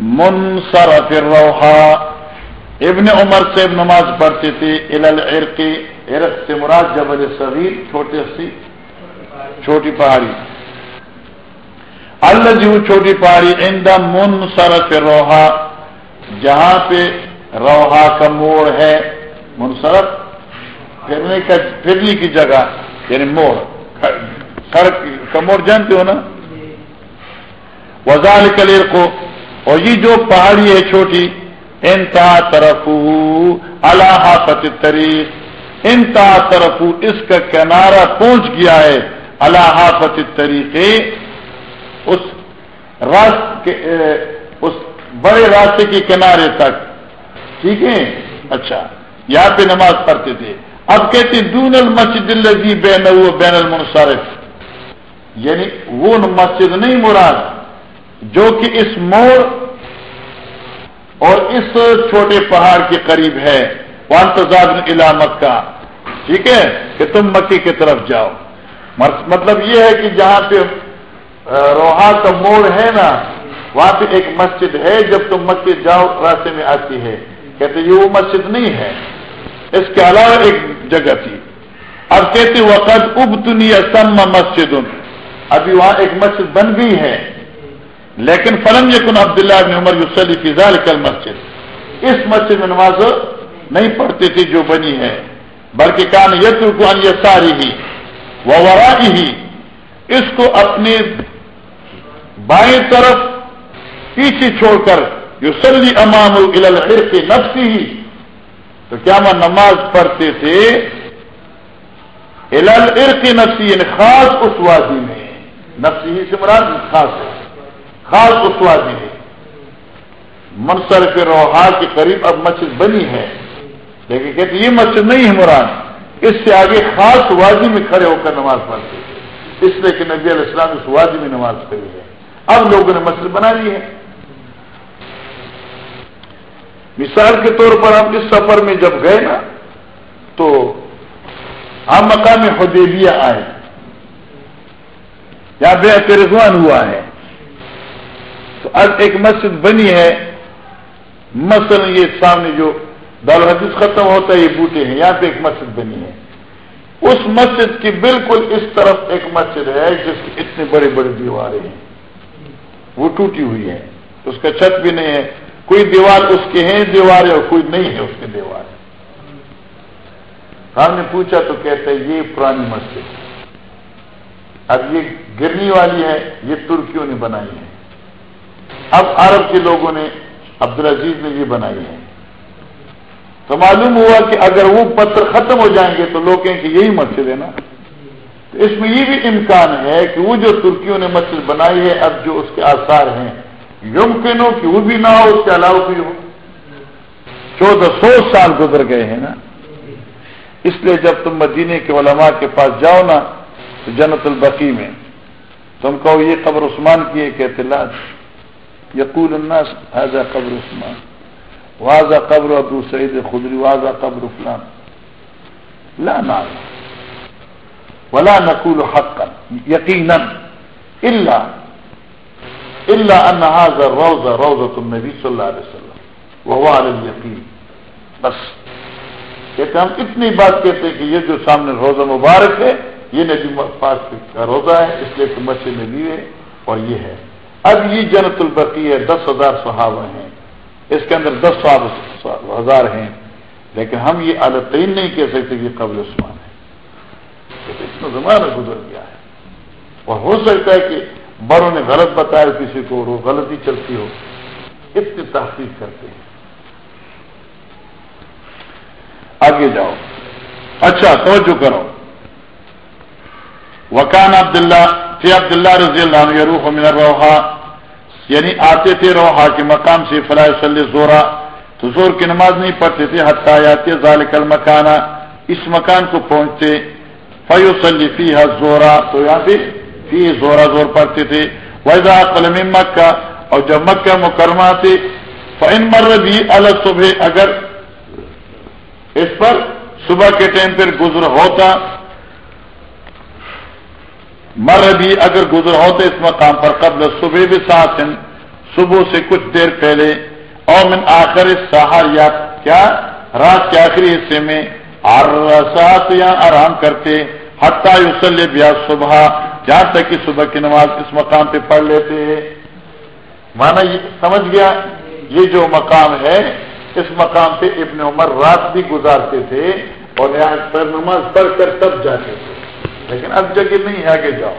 منصرف الروحا۔ ابن عمر سے نماز پڑھتے تھے العرق، عرق سے مراد جبل صغیر، چھوٹے سی، چھوٹی پہاڑی۔ اللہ جی چھوٹی پہاڑی اندہ منصرف روحا جہاں پہ روحا کا موڑ ہے، منصرف، پھرنے کا پھرنے کی جگہ یعنی موڑ سڑک کا موڑ جانتے ہو نا؟ وزال کلیر کو اور یہ جو پہاڑی ہے چھوٹی، انتا طرف اللہ طریق انتا طرف اس کا کنارہ پہنچ گیا ہے اللہ پت طریقے اس راست اس بڑے راستے کے کنارے تک۔ ٹھیک ہے؟ اچھا یہاں پہ نماز پڑھتے تھے۔ اب کہتے دون المسجد الزی بین بین المنصرف۔ یعنی وہ مسجد نہیں، مراد جو کہ اس موڑ اور اس چھوٹے پہاڑ کے قریب ہے۔ وانتظار علامت کا ٹھیک ہے؟ کہ تم مکی کی طرف جاؤ۔ مطلب یہ ہے کہ جہاں پہ روحا کا موڑ ہے نا، وہاں پہ ایک مسجد ہے۔ جب تم مکے جاؤ، راستے میں آتی ہے۔ کہتے یہ وہ مسجد نہیں ہے۔ اس کے علاوہ ایک جگہ تھی۔ اب کہتے وقت اب دنیا سم مسجد۔ ابھی وہاں ایک مسجد بن گئی ہے۔ لیکن فلم یقن عبداللہ ابن عمر یوسلی فضال کل مسجد اس مسجد میں نماز نہیں پڑھتی تھی جو بنی ہے، بلکہ کان یتر کو یہ ساری ہی وہ ہی اس کو اپنے بائیں طرف پیچھے چھوڑ کر یوسلی امام العرق نفسی ہی تو کیا میں نماز پڑھتے تھے؟ العرق نفسی یعنی خاص اس وادی میں۔ نفسی ہی سے مراد خاص ہے۔ خاص اس وادی میں منصر کے روحا کے قریب اب مسجد بنی ہے۔ لیکن کہتے یہ مسجد نہیں ہے مراد۔ اس سے آگے خاص وادی میں کھڑے ہو کر نماز پڑھتے اس لیے کہ نبی علیہ السلام اس وادی میں نماز پڑھی ہے۔ اب لوگوں نے مسجد بنا لی ہے۔ مثال کے طور پر ہم اس سفر میں جب گئے نا، تو ہم مقام حدیبیہ آئے۔ یا بے رضوان ہوا ہے۔ تو اب ایک مسجد بنی ہے، مثلا یہ سامنے جو دالحدیث ختم ہوتا ہے، یہ بوٹے ہیں، یہاں پہ ایک مسجد بنی ہے۔ اس مسجد کی بالکل اس طرف ایک مسجد ہے، جس کی اتنے بڑے بڑے دیواریں ہیں۔ وہ ٹوٹی ہوئی ہے اس کا چھت بھی نہیں ہے۔ کوئی دیوار اس کے ہیں دیوار اور کوئی نہیں ہے اس کے دیوار۔ ہم نے پوچھا تو کہتے ہیں، یہ پرانی مسجد اب یہ گرنی والی ہے، یہ ترکیوں نے بنائی ہے۔ اب عرب کے لوگوں نے عبدالعزیز نے یہ بنائی ہے تو معلوم ہوا کہ اگر وہ پتھر ختم ہو جائیں گے تو لوگ کہیں کہ یہی مسجد ہے نا؟ تو اس میں یہ بھی امکان ہے کہ وہ جو ترکیوں نے مسجد بنائی ہے، اب جو اس کے آثار ہیں یمکن ہو کہ وہ بھی نہ ہو، اس کے علاوہ بھی ہو۔ چودہ سو سال گزر گئے ہیں نا؟ اس لیے جب تم مدینے کے علماء کے پاس جاؤ نا، تو جنت البقی میں تم کہو یہ قبر عثمان کی ہے کہتے لا یقول الناس حاضہ قبر عثمان واضح قبر ابو سعید خدری واضح قبر فلان. لا نعلم. ولا نقول حقا، یقینا، الا الا ان هذا الروضه روضه النبي صلى الله عليه وسلم، وهو على اليقين بس. کہتے ہم اتنی بات کہتے ہیں کہ یہ جو سامنے روزہ مبارک ہے، یہ نبی پاس کا روزہ ہے، اس لیے کہ مسجد نبی ہے اور یہ ہے۔ اب یہ جنت البقی ہے، دس ہزار صحابہ ہیں۔ اس کے اندر دس ہزار ہیں۔ لیکن ہم یہ عالتین نہیں کہہ سکتے کہ قبل عثمان ہے۔ اتنا زمانہ گزر گیا ہے۔ اور ہو سکتا ہے کہ بڑوں نے غلط بتایا، کسی کو وہ غلطی چلتی ہو۔ اتنی تحقیق کرتے ہیں۔ آگے جاؤ۔ اچھا توجہ کرو۔ وکان عبداللہ فی عبداللہ رضی اللہ عنہ روح من الروحہ یعنی آتے تھے روحا کے مقام سے فلاح صلی زورا. تو زور کی نماز نہیں پڑھتے تھے حتیٰ آتے ذالک المکانہ اس مکان کو پہنچتے فیو سلی فی زورا. تو یہاں پہ فی زورا زور پڑھتے تھے ویزا قلم مکہ، اور جب مکہ مکرمہ تھے فن مر بھی الگ صبح اگر اس پر صبح کے ٹائم پر گزر ہوتا مر بھی اگر گزر ہوتے اس مقام پر قبل صبح بھی ساتھ صبح سے کچھ دیر پہلے اور من آخر سہار یا کیا؟ رات کے آخری حصے میں سات یا آرام کرتے حتیٰ یوسل بیا صبح، جہاں تک کہ صبح کی نماز اس مقام پہ پڑھ لیتے۔ ہیں مانا یہ سمجھ گیا؟ یہ جو مقام ہے، اس مقام پہ ابن عمر رات بھی گزارتے تھے اور یہاں پر نماز پڑھ کر تب جاتے تھے۔ لیکن اب جگہ نہیں آگے جاؤ۔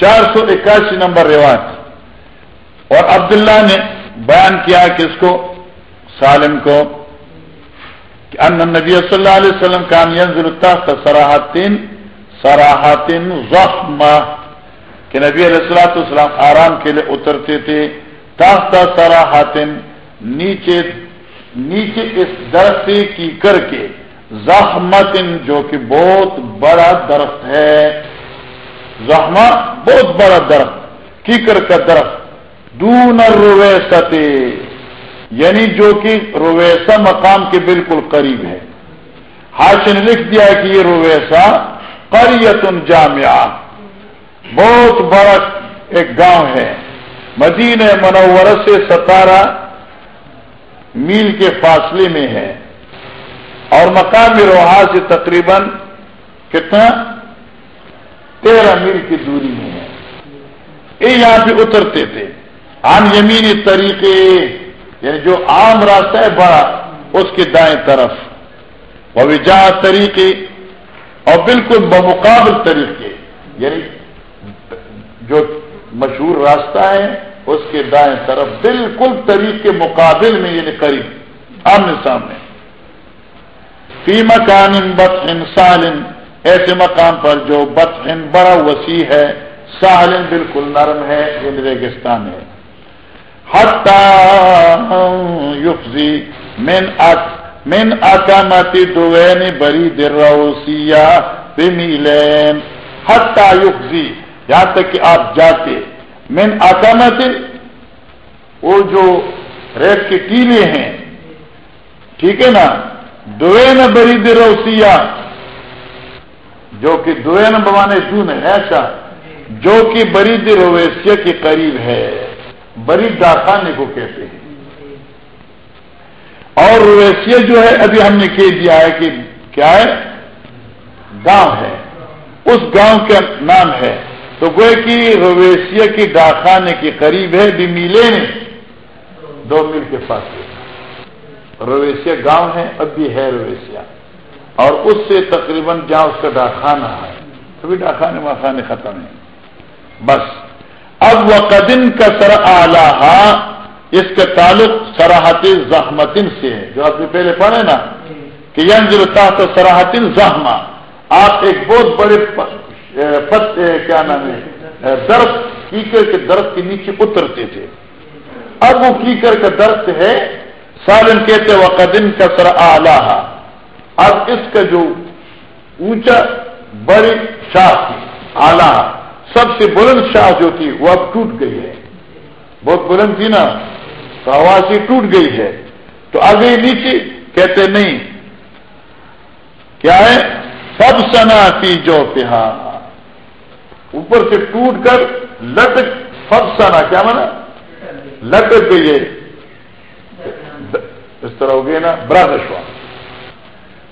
چار سو اکاسی نمبر رواج اور عبداللہ نے بیان کیا کس کو سالم کو ان نبی صلی اللہ علیہ وسلم کام ینزل تحت سراہتین سراہتین زخمہ کہ نبی علیہ السلاۃ السلام آرام کے لیے اترتے تھے، تحت سراہتین نیچے نیچے اس درخت کی کر کے زخمت جو کہ بہت بڑا درخت ہے۔ زخمہ بہت بڑا درخت، کیکر کا درخت۔ دون رویستے یعنی جو کہ رویسا مقام کے بالکل قریب ہے۔ ہاشن نے لکھ دیا کہ یہ رویسا قریت جامعہ، بہت بڑا ایک گاؤں ہے۔ مدینہ منور سے ستارہ میل کے فاصلے میں ہے۔ اور مقام روحا سے تقریباً کتنا؟ تیرہ میل کی دوری میں ہے۔ یہ یہاں پہ اترتے تھے۔ عام یمینی طریقے یعنی جو عام راستہ ہے بڑا، اس کے دائیں طرف۔ وہ جہاں طریقے اور بالکل بمقابل طریقے۔ یعنی جو مشہور راستہ ہے، اس کے دائیں طرف۔ بالکل طریقے مقابل میں یعنی قریب۔ آمنے سامنے فی مکان بت سالن ایسے مقام پر جو بت بڑا وسیع ہے سالن بالکل نرم ہے یعنی ریگستان ہے۔ یفزی من من اکامتی دوین بری در روسیا بمیلین حتی یفزی یہاں تک کہ آپ جاتے من اکامت وہ جو ریت کے ٹیلے ہیں، ٹھیک ہے نا؟ دوین بری در روسیا جو کہ دوین بوانے دون ہے، ایسا، جو کہ بری در رویسیا کے قریب ہے۔ بری ڈاکانے کو کہتے ہیں۔ اور رویسیہ جو ہے، ابھی ہم نے کہہ دیا ہے کہ کیا ہے؟ گاؤں ہے۔ اس گاؤں کا نام ہے۔ تو گوئے کہ رویسیہ کی ڈاکانے کے قریب ہے، بھی میلے نے دو میل کے پاس رویسیہ گاؤں ہے، اب بھی ہے رویسیہ۔ اور اس سے تقریباً جہاں اس کا ڈاکخانہ ہے۔ ابھی ڈاکانے واخانے ختم ہے بس۔ اب وہ قدم کا سر آلہ اس کا تعلق سراہت زحمتن سے ہے۔ جو آپ نے پہلے پڑھے نا، کہ ینزل تحت سراہتن زحمہ۔ آپ ایک بہت بڑے پت کیا نام ہے درخت کیکر کے درخت کے نیچے اترتے تھے۔ اب وہ کیکر کا درخت ہے، سالن کہتے وہ قدم کا سر آلہ اب اس کا جو اونچا، بڑی شاخ آلہ سب سے بلند شاہ جو تھی وہ اب ٹوٹ گئی ہے۔ بہت بلند تھی نا، تو آواز ہی ٹوٹ گئی ہے۔ تو آگے نیچے کہتے نہیں۔ کیا ہے؟ سب سنا پی جو پہا اوپر سے ٹوٹ کر لٹک سب سنا۔ کیا مانا؟ لٹک گئی ہے۔ اس طرح ہو گئے نا برش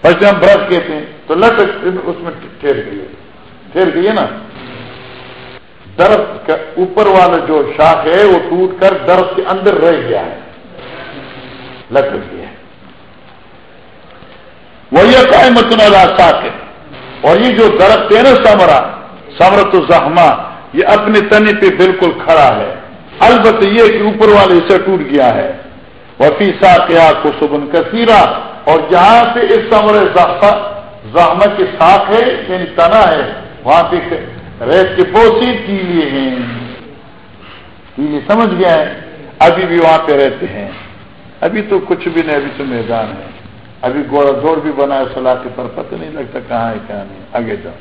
بس ہم برش کہتے ہیں، تو لٹک اس میں ٹھہر گئی ہے۔ ٹھہر گئی ہے نا۔ درخت کا اوپر والا جو شاخ ہے وہ ٹوٹ کر درخت کے اندر رہ گیا ہے۔ لگ گیا ہے۔ وہی قائمت ساک اور یہ جو درخت ہے نا سمرا سمرت زحمہ یہ اپنے تنے پہ بالکل کھڑا ہے۔ البتہ یہ کہ اوپر والے سے ٹوٹ گیا ہے۔ وفی ساکیا کو سبن کثیرہ۔ اور جہاں سے اس سمر زحمہ کی ساخ ہے یعنی تنا ہے، وہاں پہ ریت کے پوسی ٹیلے ہیں۔ ٹیلے سمجھ گیا ہے ابھی بھی وہاں پہ رہتے ہیں۔ ابھی تو کچھ بھی نہیں، ابھی تو میدان ہے۔ ابھی گوڑا دوڑ بھی بنا ہے سلاح کے پر، پتہ نہیں لگتا کہاں ہے، کہاں نہیں۔ آگے جاؤ۔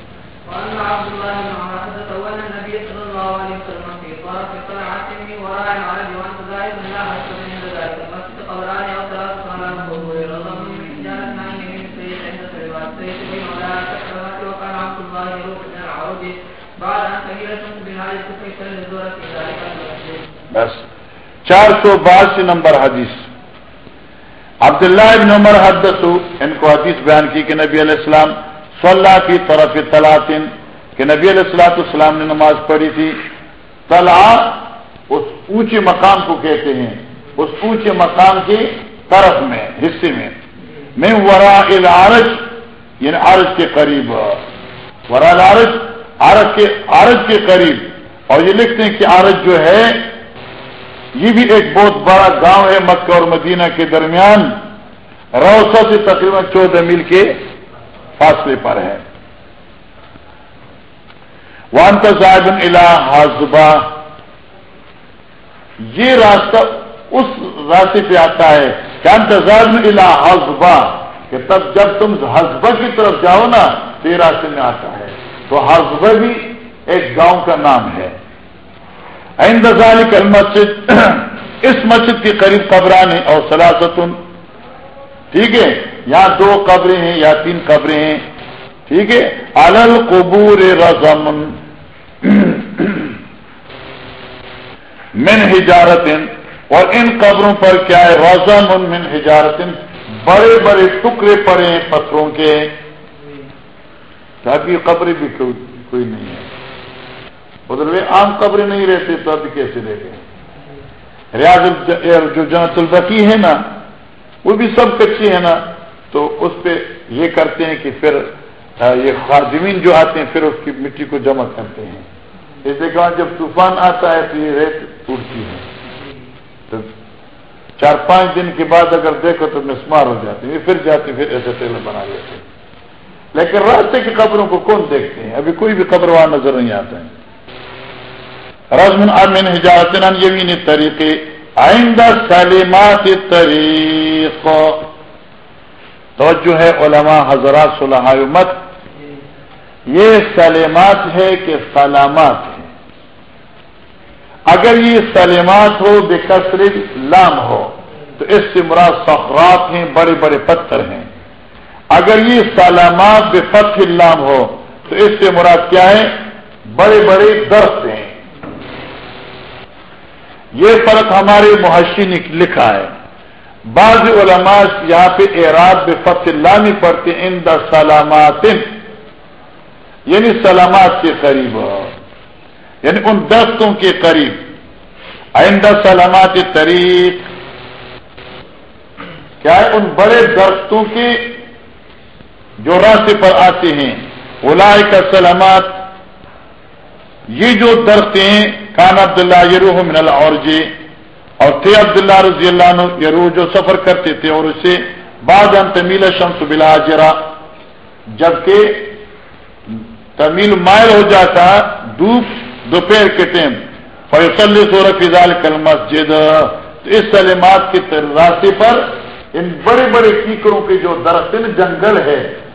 بس۔ چار سو باسی نمبر حدیث۔ عبداللہ ابن عمر حدث ان کو حدیث بیان کی کہ نبی علیہ السلام صلاح کی طرف طلاطن کہ نبی علیہ السلاۃ السلام نے نماز پڑھی تھی۔ طلع اس اونچے مقام کو کہتے ہیں، اس اونچے مقام کی طرف میں، حصے میں۔ میں ورا العرج یعنی عرج کے قریب۔ ورا العرج عرج کے عرج کے قریب۔ اور یہ لکھتے ہیں کہ عرج جو ہے، یہ بھی ایک بہت بڑا گاؤں ہے مکہ اور مدینہ کے درمیان۔ روسا سے تقریباً چودہ میل کے فاصلے پر ہے۔ وان صاحب الہ حاضبہ یہ راستہ اس راستے پہ آتا ہے کہ انتظار الہ حاضبہ کہ تب جب تم حزبہ کی طرف جاؤ نا، تو یہ راستے میں آتا ہے۔ تو حزبہ بھی ایک گاؤں کا نام ہے۔ اندازال کل مسجد اس مسجد کے قریب قبران ہیں اور سلاستن ٹھیک ہے؟ یہاں دو قبریں ہیں یا تین قبریں ہیں۔ ٹھیک ہے؟ الل قبور رزمن من ہجارت اور ان قبروں پر کیا ہے؟ رزمن من ہجارت بڑے بڑے ٹکڑے پڑے ہیں پتھروں کے۔ تاکہ قبریں بھی کوئی نہیں ہے۔ ادھر عام قبریں نہیں رہتے تو ابھی کیسے رہ گئے؟ ریاض جو جنت البقی ہے نا؟ وہ بھی سب کچی ہے نا؟ تو اس پہ یہ کرتے ہیں کہ پھر یہ خادمین جو آتے ہیں، پھر اس کی مٹی کو جمع کرتے ہیں۔ ایسے کہ جب طوفان آتا ہے تو یہ ریت ٹوٹتی ہے۔ تو چار پانچ دن کے بعد اگر دیکھو تو مسمار ہو جاتے ہیں۔ پھر جاتے پھر ایسے تیل بنا لیتے ہیں۔ لیکن راستے کی قبروں کو کون دیکھتے ہیں؟ ابھی کوئی بھی قبر وہاں نظر نہیں آتا ہے رزمن امن ہجارت یمین طریقے آئندہ سلیمات طریق۔ توجہ ہے علماء حضرات صلاح مت یہ سلیمات ہے کہ سلامات ہے اگر یہ سلیمات ہو، بے لام ہو، تو اس سے مراد سخرات ہیں، بڑے بڑے پتھر ہیں۔ اگر یہ سلامات بے فتح لام ہو، تو اس سے مراد کیا ہے؟ بڑے بڑے درخت ہیں۔ یہ فرق ہمارے محشی نے لکھا ہے۔ بعض علماء یہاں پہ اعراب بے فتح لامی پڑھتے ان دا سلامات۔ یعنی سلامات کے قریب یعنی ان درختوں کے قریب۔ آئندہ سلامات طریق۔ کیا ہے؟ ان بڑے درختوں کے جو راستے پر آتے ہیں۔ اولائے کا سلامات یہ جو درخت ہیں، کان عبداللہ یروح من العرجی اور تھے عبداللہ رضی اللہ عنہ یروح جو سفر کرتے تھے اور اسے بعد ان تمیل شمس بلا جرا جبکہ تمیل مائل ہو جاتا، دھوپ دوپہر کے ٹائم۔ فیصل سور فضال کل مسجد تو اس سلمات کے راستے پر ان بڑے بڑے کیکروں کے جو درخت جنگل ہے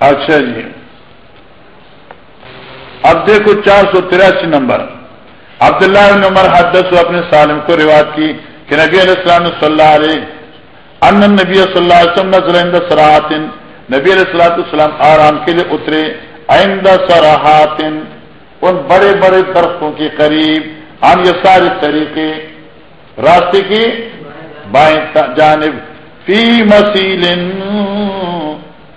اچھا جی۔ اب دیکھو چار سو تراسی نمبر۔ عبداللہ بن عمر حدث اپنے سالم کو روایت کی کہ نبی علیہ السلام صلی اللہ علیہ ان نبی صلی اللہ علیہ وسلم نظر سراہات نبی علیہ السلام السلام آرام کے لیے اترے آئندہ سراہات ان بڑے بڑے درختوں کے قریب، آن یہ سارے طریقے۔ راستے کی بائیں جانب۔ فی مسیل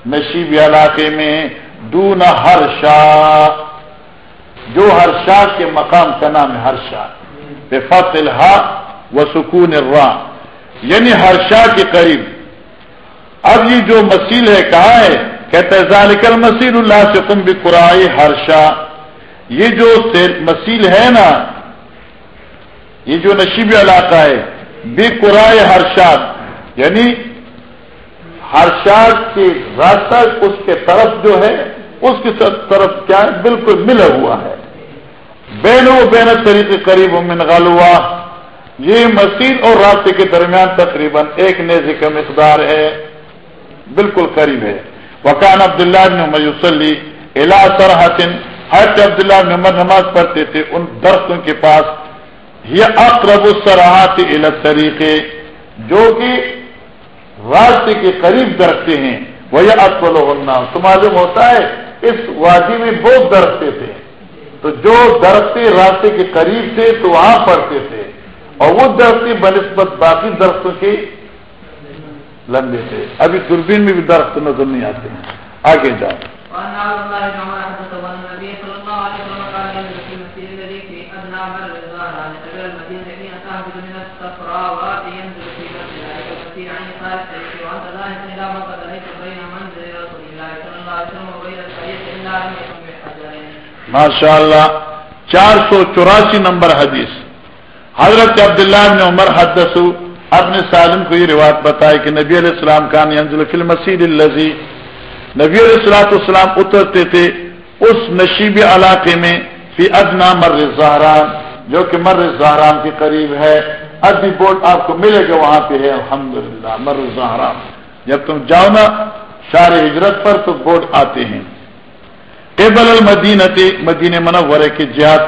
نشیب علاقے میں دون ہر شاہ، جو ہر شاہ کے مقام کا نام ہے ہر شاہ، بے فاطل و سکون را یعنی ہر شاہ کے قریب۔ اب یہ جو مسیل ہے، کہاں ہے؟ کہتے ذالکل مسیل اللہ سے تم بھی قرائے ہر شاہ۔ یہ جو مسیل ہے نا، یہ جو نشیب علاقہ ہے بے قرائے ہر شاہ۔ یعنی ہر شاہ کے راستہ اس کے طرف جو ہے، اس کی طرف کیا ہے؟ بالکل ملا ہوا ہے۔ بین و بین طریقے قریب من غلوا یہ مسیح اور راستے کے درمیان تقریباً ایک نیزے کا مقدار ہے۔ بالکل قریب ہے۔ وکان عبداللہ نے میوسلی الا سرحتن ہر عبداللہ نے نماز پڑھتے تھے، ان درختوں کے پاس۔ یہ اقرب السراہات الگ طریقے جو کہ راستے کے قریب درختے ہیں وہ یہ اکبل ہونا تو معلوم ہوتا ہے، اس وادی میں بہت درختے تھے۔ تو جو درختے راستے کے قریب تھے، تو وہاں پڑھتے تھے۔ اور وہ درخت بنسبت باقی درختوں کے لمبے تھے۔ ابھی دوربین میں بھی درخت نظر نہیں آتے ہیں۔ آگے جاؤ۔ ماشاء اللہ چار سو چوراسی نمبر حدیث۔ حضرت عبداللہ نے عمر حدث اپنے سالم کو یہ روایت بتائی کہ نبی علیہ السلام خان فلم مسیح الزی نبی علیہ السلاۃ السلام اترتے تھے اس نشیب علاقے میں فی ادنا مر زہران، جو کہ مر زہران کے قریب ہے۔ ادبی بورڈ آپ کو ملے گا، وہاں پہ ہے۔ الحمد للہ مر زہران۔ جب تم جاؤ نا شار ہجرت پر تو بورڈ آتے ہیں۔ ٹیبل المدین مدین منورے کی جہاد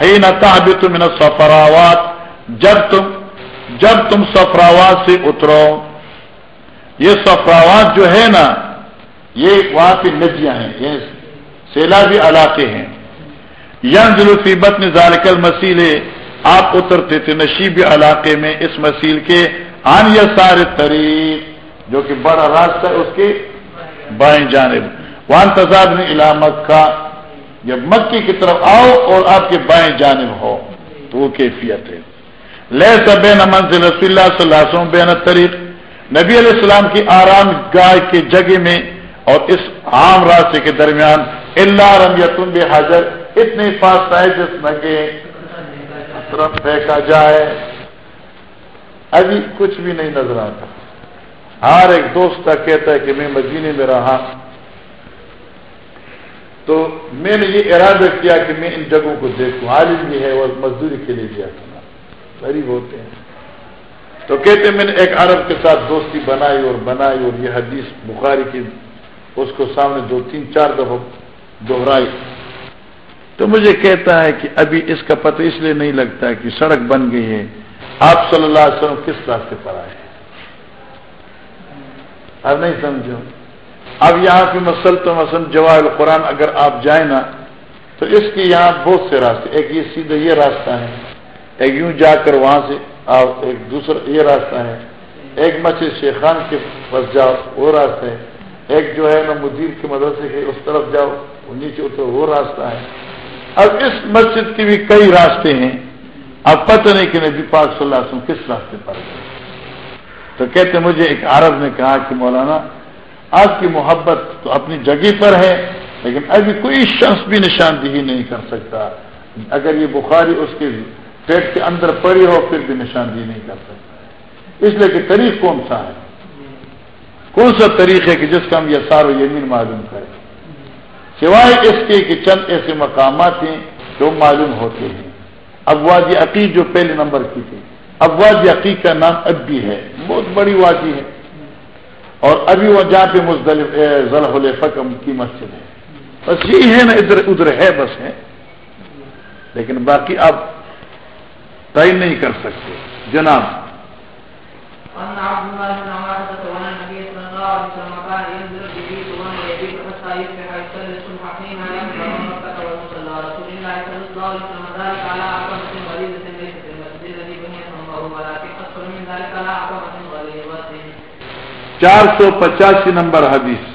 ہے نہ تعبت من سفراوات جب تم جب تم سفراوات سے اترو۔ یہ سفراوات جو ہے نا، یہ وہاں کی ندیاں ہیں، یہ سیلابی علاقے ہیں۔ ین ذلفیبت نے ذالکل مسیلے آپ اترتے تھے نشیب علاقے میں اس مسیل کے آن یا سارے طریق، جو کہ بڑا راستہ ہے اس کے بائیں جانب۔ وان تضاد نے علامت کا جب مکی کی طرف آؤ اور آپ کے بائیں جانب ہو۔ تو وہ کیفیت ہے۔ لے سب منزل رسول اللہ صلی اللہ علیہ وسلم بین طریق نبی علیہ السلام کی آرام گاہ کی جگہ میں اور اس عام راستے کے درمیان اللہ رم بے حاضر اتنے فاصلہ ہے جس میں کہ طرف پھینکا جائے۔ ابھی کچھ بھی نہیں نظر آتا۔ ہر ایک دوست کا کہتا ہے کہ میں مدینے میں رہا۔ تو میں نے یہ ارادہ کیا کہ میں ان جگہوں کو دیکھوں، عالم بھی ہے اور مزدوری کے لیے دیا تھا غریب ہوتے ہیں۔ تو کہتے میں نے ایک عرب کے ساتھ دوستی بنائی اور بنائی اور یہ حدیث بخاری کی، اس کو سامنے دو، تین، چار دفعہ دوہرائی تو مجھے کہتا ہے کہ ابھی اس کا پتہ اس لیے نہیں لگتا کہ سڑک بن گئی ہے۔ آپ صلی اللہ علیہ وسلم کس راستے پر آئے اب نہیں سمجھو اب یہاں پہ مسل تو مثلاً جواہر القرآن اگر آپ جائیں نا، تو اس کے یہاں بہت سے راستے، ایک یہ سیدھا یہ راستہ ہے، ایک یوں جا کر وہاں سے آپ ایک دوسرا یہ راستہ ہے، ایک مسجد شیخان کے پاس جاؤ، وہ راستہ ہے، ایک جو ہے نا مدیر کی مدرسے کے اس طرف جاؤ نیچے اتر وہ راستہ ہے۔ اب اس مسجد کے بھی کئی راستے ہیں، اب پتہ نہیں کہ نبی پاک صلی اللہ علیہ وسلم کس راستے پر گئے۔ تو کہتے مجھے ایک عرب نے کہا کہ مولانا آپ کی محبت تو اپنی جگہ پر ہے، لیکن ابھی کوئی شخص بھی نشاندہی نہیں کر سکتا۔ اگر یہ بخاری اس کے پیٹ کے اندر پڑی ہو، پھر بھی نشاندہی نہیں کر سکتا۔ اس لیے کہ طریق کون سا ہے؟ کون سا طریق ہے کہ جس کا ہم یہ سارو یمین معلوم کریں؟ سوائے اس کے کہ چند ایسے مقامات ہیں جو معلوم ہوتے ہیں۔ اب عقیق جو پہلے نمبر کی تھی۔ اب وادی عقیق کا نام اب بھی ہے۔ بہت بڑی وادی ہے۔ اور ابھی وہ جہاں پہ مزدل فکم کی مسجد ہے بس یہی ہے نا ادھر ادھر ہے بس ہے لیکن باقی آپ تعین نہیں کر سکتے جناب چار سو پچاسی نمبر حدیث۔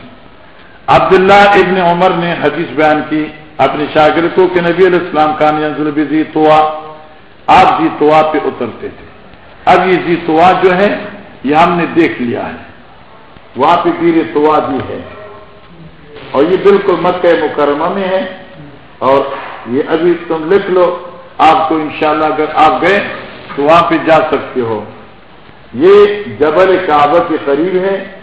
عبداللہ ابن عمر نے حدیث بیان کی۔ اپنے شاگردوں کے نبی علیہ السلام خان زی توا آپ زی توا پہ اترتے تھے۔ اب یہ زی توا جو ہے، یہ ہم نے دیکھ لیا ہے۔ وہاں پہ پیر توا بھی ہے۔ اور یہ بالکل مکہ مکرمہ میں ہے۔ اور یہ ابھی تم لکھ لو، آپ کو انشاءاللہ اگر آپ گئے تو وہاں پہ جا سکتے ہو۔ یہ جبل کعبہ کے قریب ہے۔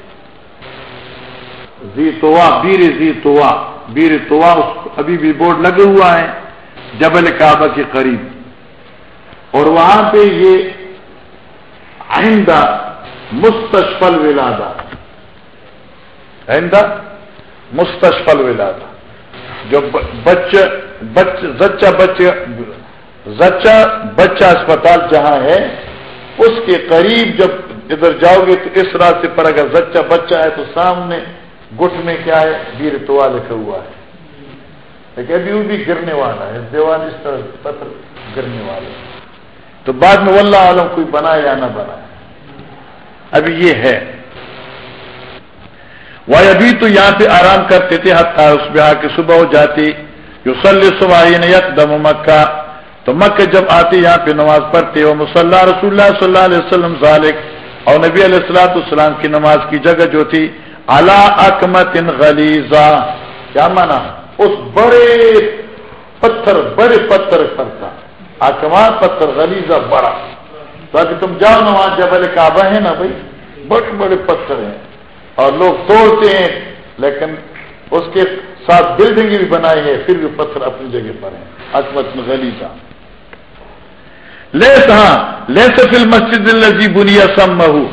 زی توا بیر زی توا بیر توا ابھی بھی بورڈ لگے ہوا ہے، جبل کعبہ کے قریب۔ اور وہاں پہ یہ آئندہ مستشفل ولادہ۔ آئندہ مستشفل ولادہ۔ جو بچہ بچ زچہ بچہ زچہ بچہ اسپتال جہاں ہے اس کے قریب جب ادھر جاؤ گے تو اس راستے پر اگر زچہ بچہ ہے تو سامنے گٹ میں کیا ہے؟ ویر توا لکھا ہوا ہے۔ لیکن ابھی وہ بھی گرنے والا ہے۔ دیوان اس طرح پتھر گرنے والا ہے تو بعد میں واللہ عالم کوئی بنائے یا نہ بنائے ابھی یہ ہے۔ وہ ابھی تو یہاں پہ آرام کرتے تھے، حتیٰ اس بہار کی صبح ہو جاتی۔ جو سل صبح یک دم مکہ۔ تو مکہ جب آتے یہاں پہ نماز پڑھتے وہ مسلح رسول اللہ صلی اللہ علیہ وسلم ذالک اور نبی علیہ السلاۃ السلام کی نماز کی جگہ جو تھی اللہ اکمت ان غلیزہ کیا مانا؟ اس بڑے پتھر بڑے پتھر پر تھا۔ آکمان پتھر غلیزہ بڑا۔ تاکہ تم جاؤ نا وہاں جبل کعبہ ہے نا بھائی؟ بڑے بڑے پتھر ہیں۔ اور لوگ توڑتے ہیں، لیکن اس کے ساتھ بلڈنگ بھی بنائی ہے پھر بھی پتھر اپنی جگہ پر ہیں۔ اکمت غلیزہ لے ہاں لے سفل مسجد الزی بنیا سم مہو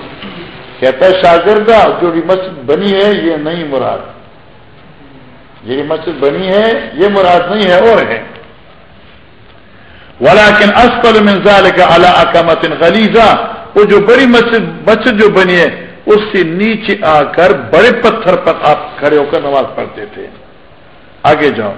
کہتا ہے، شاگردہ، جو مسجد بنی ہے، یہ نہیں مراد۔ یہ مسجد بنی ہے، یہ مراد نہیں ہے، اور ہے۔ ولاکن اسفل منظال کا اعلی اکامت غلیزہ وہ جو بڑی مسجد مسجد جو بنی ہے، اس سے نیچے آ کر بڑے پتھر پر آپ کھڑے ہو کر نماز پڑھتے تھے۔ آگے جاؤ۔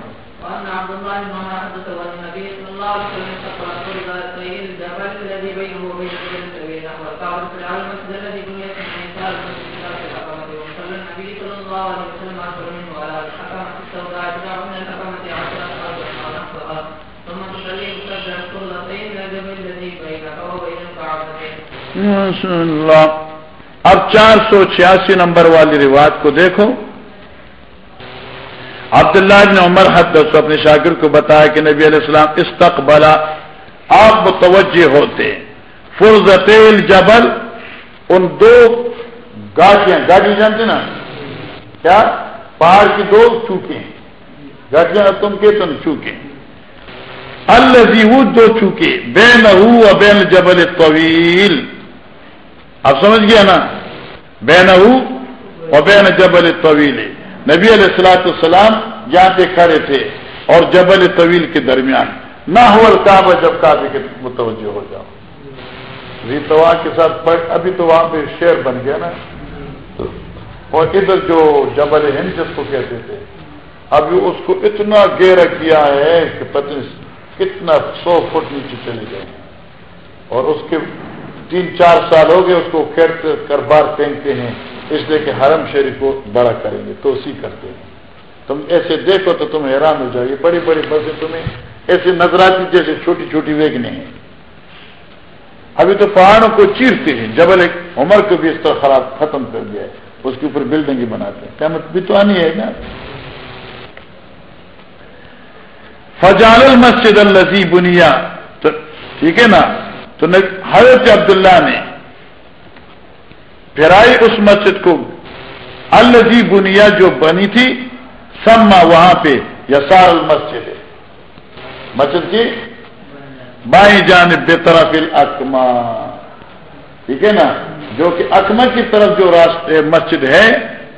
اب چار سو چھیاسی نمبر والی روایت کو دیکھو۔ عبداللہ بن عمر حد اپنے شاگرد کو بتایا کہ نبی علیہ السلام استقبلا آپ متوجہ ہوتے۔ فرزتیل جبل، ان دو گاٹیاں گاٹی جانتے نا؟ کیا؟ پہاڑ کی دو چوکیں گاٹیاں تم کے تم چوکیں الزی دو چوکے بے نہ بین جبل طویل اب سمجھ گیا نا؟ بے نہ اور بین جبل طویل. نبی علیہ السلاۃ السلام یہاں پہ کھڑے تھے اور جبل طویل کے درمیان. نہ ہو کعبہ جب کعبے کے متوجہ ہو جاؤ. ریتوا کے ساتھ پڑھ، ابھی تو وہاں پہ شیر بن گیا نا؟ اور ادھر جو جبل ہند یعنی جس کو کہتے تھے، ابھی اس کو اتنا گہرا کیا ہے کہ پتہ کتنا سو فٹ نیچے چلے گئے۔ اور اس کے تین چار سال ہو گئے اس کو کر بار پھینکتے ہیں، اس لیے کہ حرم شریف کو بڑا کریں گے تو اسی کرتے ہیں۔ تم ایسے دیکھو تو تم حیران ہو جاؤ گے بڑی بڑی بسیں تمہیں ایسے نظر آتی جیسے چھوٹی چھوٹی ویگنے ہیں۔ ابھی تو پہاڑوں کو چیرتے ہیں، جبل ایک عمر کو بھی اس طرح خراب ختم کر دیا ہے، اس کے اوپر بلڈنگ ہی بناتے ہیں۔ قیامت بھی تو آنی ہے نا۔ فجال المسجد الزی بنیا، تو ٹھیک ہے نا؟ تو حضرت عبداللہ نے پھرائی اس مسجد کو الزی بنیا جو بنی تھی، سما وہاں پہ یسار المسجد ہے۔ مسجد کی بائیں جانب بے طرف اکما ٹھیک ہے نا؟ جو کہ اکما کی طرف جو مسجد ہے،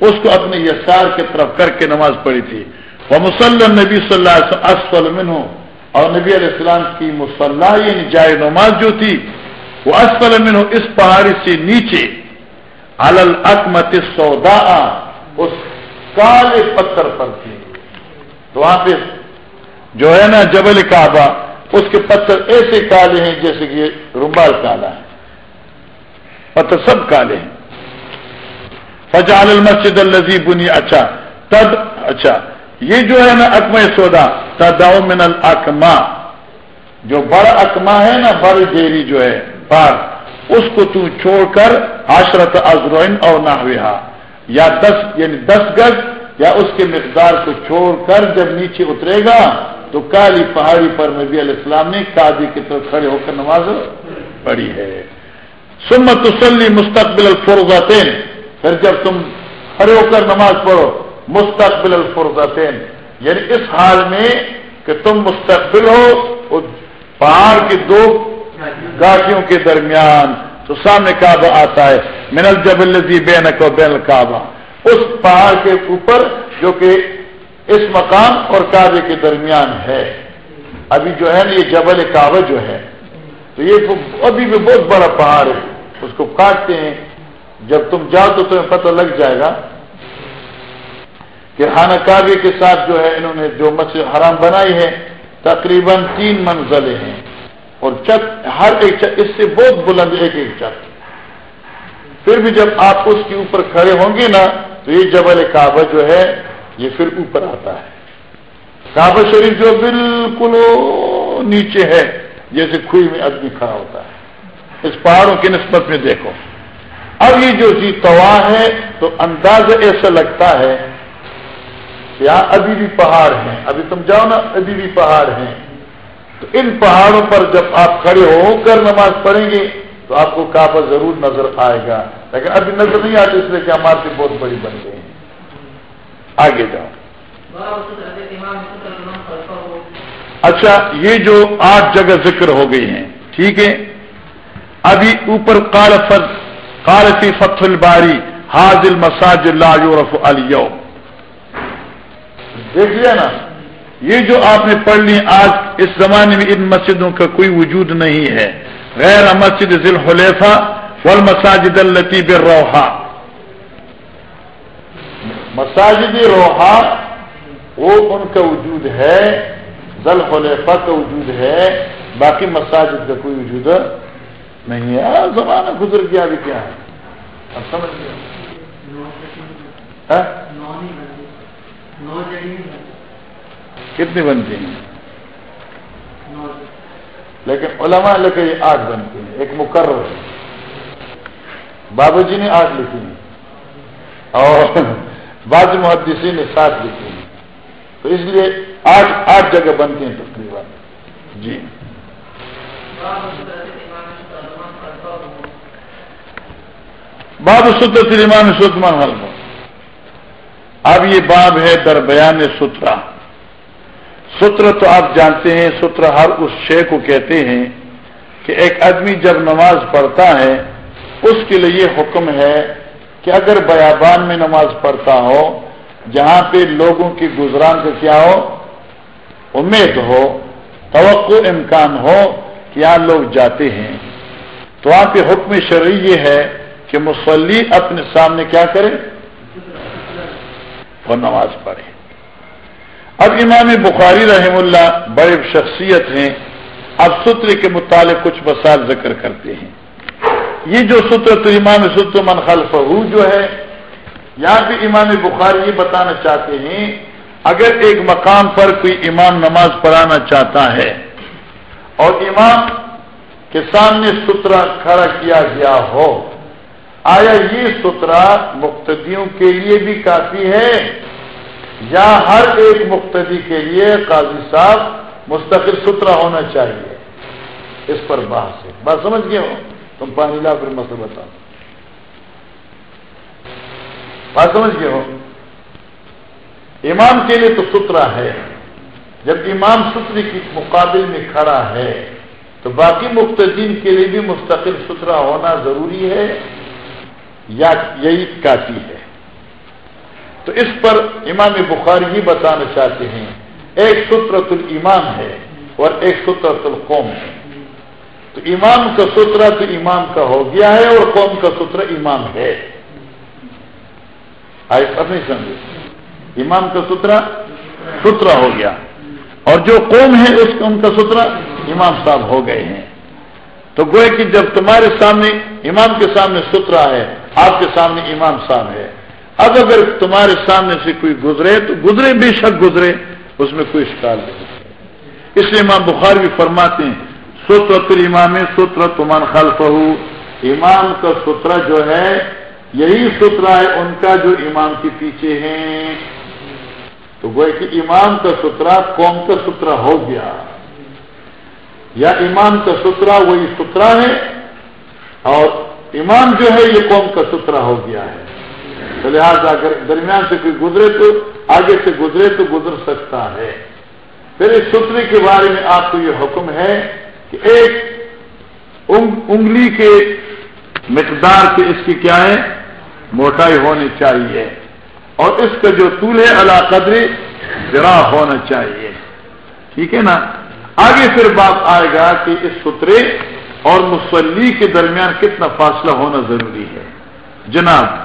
اس کو اپنے یسار کی طرف کر کے نماز پڑھی تھی۔ وہ مسلم نبی صلی اللہ علیہ اسفل ہو اور نبی علیہ السلام کی مسلح یعنی جائے نماز جو تھی، وہ اسفل ہو اس پہاڑی سے نیچے الکمت سودا اس کالے پتھر پر تھی تو وہاں پہ جو ہے نا جبل کعبہ، اس کے پتھر ایسے کالے ہیں جیسے کہ رومال کالا ہے۔ پتھر سب کالے ہیں۔ فجال المسجد الزی بنی اچھا تب اچھا یہ جو ہے نا اکم سودا تداؤ من الکما جو بڑا اکما ہے نا، بڑی دیری جو ہے بار اس کو تو چھوڑ کر آشرت ازروئن اور نہ یا دس یعنی دس گز، یا اس کے مقدار کو چھوڑ کر جب نیچے اترے گا، تو کالی پہاڑی پر نبی علیہ السلام نے کادی کی طرف کھڑے ہو کر نماز پڑھی ہے۔ سمت تسلی مستقبل الفرغتین پھر جب تم کھڑے ہو کر نماز پڑھو، مستقبل الفرغتین یعنی اس حال میں کہ تم مستقبل ہو پہاڑ کی دو گاٹیوں کے درمیان تو سامنے کعبہ آتا ہے۔ من الجب الزی بین کو بین الکعبہ۔ اس پہاڑ کے اوپر جو کہ اس مقام اور کعبے کے درمیان ہے۔ ابھی جو ہے نا یہ جبل کعبہ جو ہے۔ تو یہ ابھی بھی بہت بڑا پہاڑ ہے۔ اس کو کاٹتے ہیں۔ جب تم جاؤ تو تمہیں پتہ لگ جائے گا۔ کہ خانہ کعبے کے ساتھ جو ہے انہوں نے جو مسجد حرام بنائی ہے، تقریباً تین منزلیں ہیں۔ اور چت، ہر ایک چت، اس سے بہت بلند ایک ایک چت۔ پھر بھی جب آپ اس کے اوپر کھڑے ہوں گے نا، تو یہ جبل کعبہ جو ہے، یہ پھر اوپر آتا ہے۔ کعبہ شریف جو بالکل نیچے ہے، جیسے کھوئی میں آدمی کھڑا ہوتا ہے۔ اس پہاڑوں کی نسبت میں دیکھو۔ اب یہ جو جی توا ہے، تو انداز ایسا لگتا ہے یہاں ابھی بھی پہاڑ ہیں۔ ابھی تم جاؤ نا، ابھی بھی پہاڑ ہیں۔ تو ان پہاڑوں پر جب آپ کھڑے ہو کر نماز پڑھیں گے، تو آپ کو کعبہ ضرور نظر آئے گا۔ لیکن ابھی نظر نہیں آتی، اس لیے کہ ہمارے بہت بڑی بن گئی آگے جاؤ۔ اچھا یہ جو آٹھ جگہ ذکر ہو گئی ہیں، ٹھیک ہے؟ ابھی اوپر کال کالفی فتح الباری حاضل مساج اللہ یورف علیو دیکھ لیا نا؟ یہ جو آپ نے پڑھ لی، آج اس زمانے میں ان مسجدوں کا کوئی وجود نہیں ہے۔ غیر مسجد ذیل خلیفہ ول مساجد الطیب روحا مساجد روحا وہ ان کا وجود ہے ذل خلیفہ کا وجود ہے، باقی مساجد کا کوئی وجود نہیں ہے۔ زمانہ گزر گیا، ابھی کیا ہے؟ سمجھ گیا۔ ہاں؟ ہاں؟ کتنی بنتی ہیں؟ لیکن علماء لے کے یہ آٹھ بنتی ہیں، ایک مقرر ہے۔ جی نے آٹھ لکھی ہیں۔ اور بعض محدثی نے سات لکھی ہیں۔ تو اس لیے آٹھ آٹھ جگہ بنتی ہیں تقریباً۔ جی۔ باب ستر امام ستمان حلم اب یہ باب ہے در بیان سترا ستر تو آپ جانتے ہیں ستر ہر اس شے کو کہتے ہیں کہ ایک آدمی جب نماز پڑھتا ہے، اس کے لیے یہ حکم ہے کہ اگر بیابان میں نماز پڑھتا ہو، جہاں پہ لوگوں کی گزران کا کیا ہو، امید ہو، توقع امکان ہو کہ یہاں لوگ جاتے ہیں۔ تو وہاں پہ حکم شرعی یہ ہے کہ مسلی اپنے سامنے کیا کرے؟ وہ نماز پڑھے۔ اب امام بخاری رحم اللہ بڑے شخصیت ہیں، اب ستر کے متعلق کچھ مسائل ذکر کرتے ہیں۔ یہ جو ستر تو امام ستر من خلف جو ہے، یہاں بھی امام بخاری یہ بتانا چاہتے ہیں، اگر ایک مقام پر کوئی امام نماز پڑھانا چاہتا ہے اور امام کے سامنے سترا کھڑا کیا گیا ہو آیا یہ سترا مقتدیوں کے لیے بھی کافی ہے؟ یا ہر ایک مقتدی کے لیے قاضی صاحب مستقل سترا ہونا چاہیے؟ اس پر بحث ہے۔ بات سمجھ گئے ہو؟ تم پانی لا پھر مسئلہ بتاؤ بات سمجھ گئے ہو؟ امام کے لیے تو سترا ہے جب امام ستری کی مقابل میں کھڑا ہے، تو باقی مختدین کے لیے بھی مستقل سترا ہونا ضروری ہے۔ یا یہی کافی ہے۔ تو اس پر امام بخاری ہی بتانا چاہتے ہیں، ایک سترت المان ہے اور ایک سترت القوم ہے۔ تو امام کا سترا تو امام کا ہو گیا ہے اور قوم کا سترا امام ہے۔ آئے اب نہیں سمجھے۔ امام کا سترا سترا ہو گیا۔ اور جو قوم ہے، اس ان کا سترا امام صاحب ہو گئے ہیں۔ تو گوئے کہ جب تمہارے سامنے، امام کے سامنے سترا ہے آپ کے سامنے امام صاحب ہے۔ اب اگر تمہارے سامنے سے کوئی گزرے تو گزرے، بے شک گزرے، اس میں کوئی شکار نہیں۔ اس لیے امام بخار بھی فرماتے ہیں ستر امام ستر تمان خلف امام کا سترا جو ہے، یہی سترا ہے ان کا جو امام کے پیچھے ہیں۔ تو وہ کہ امام کا سترا قوم کا سترا ہو گیا۔ یا امام کا سترا وہی سترا ہے اور امام جو ہے یہ قوم کا سترا ہو گیا ہے۔ تو لہٰذا اگر درمیان سے کوئی گزرے تو، آگے سے گزرے تو گزر سکتا ہے۔ پھر اس سترے کے بارے میں آپ کو یہ حکم ہے کہ ایک انگلی کے مقدار سے اس کی کیا ہے؟ موٹائی ہونی چاہیے۔ اور اس کا جو طول ہے اللہ قدری ذرا ہونا چاہیے۔ ٹھیک ہے نا؟ آگے پھر بات آئے گا کہ اس سترے اور مسلی کے درمیان کتنا فاصلہ ہونا ضروری ہے؟ جناب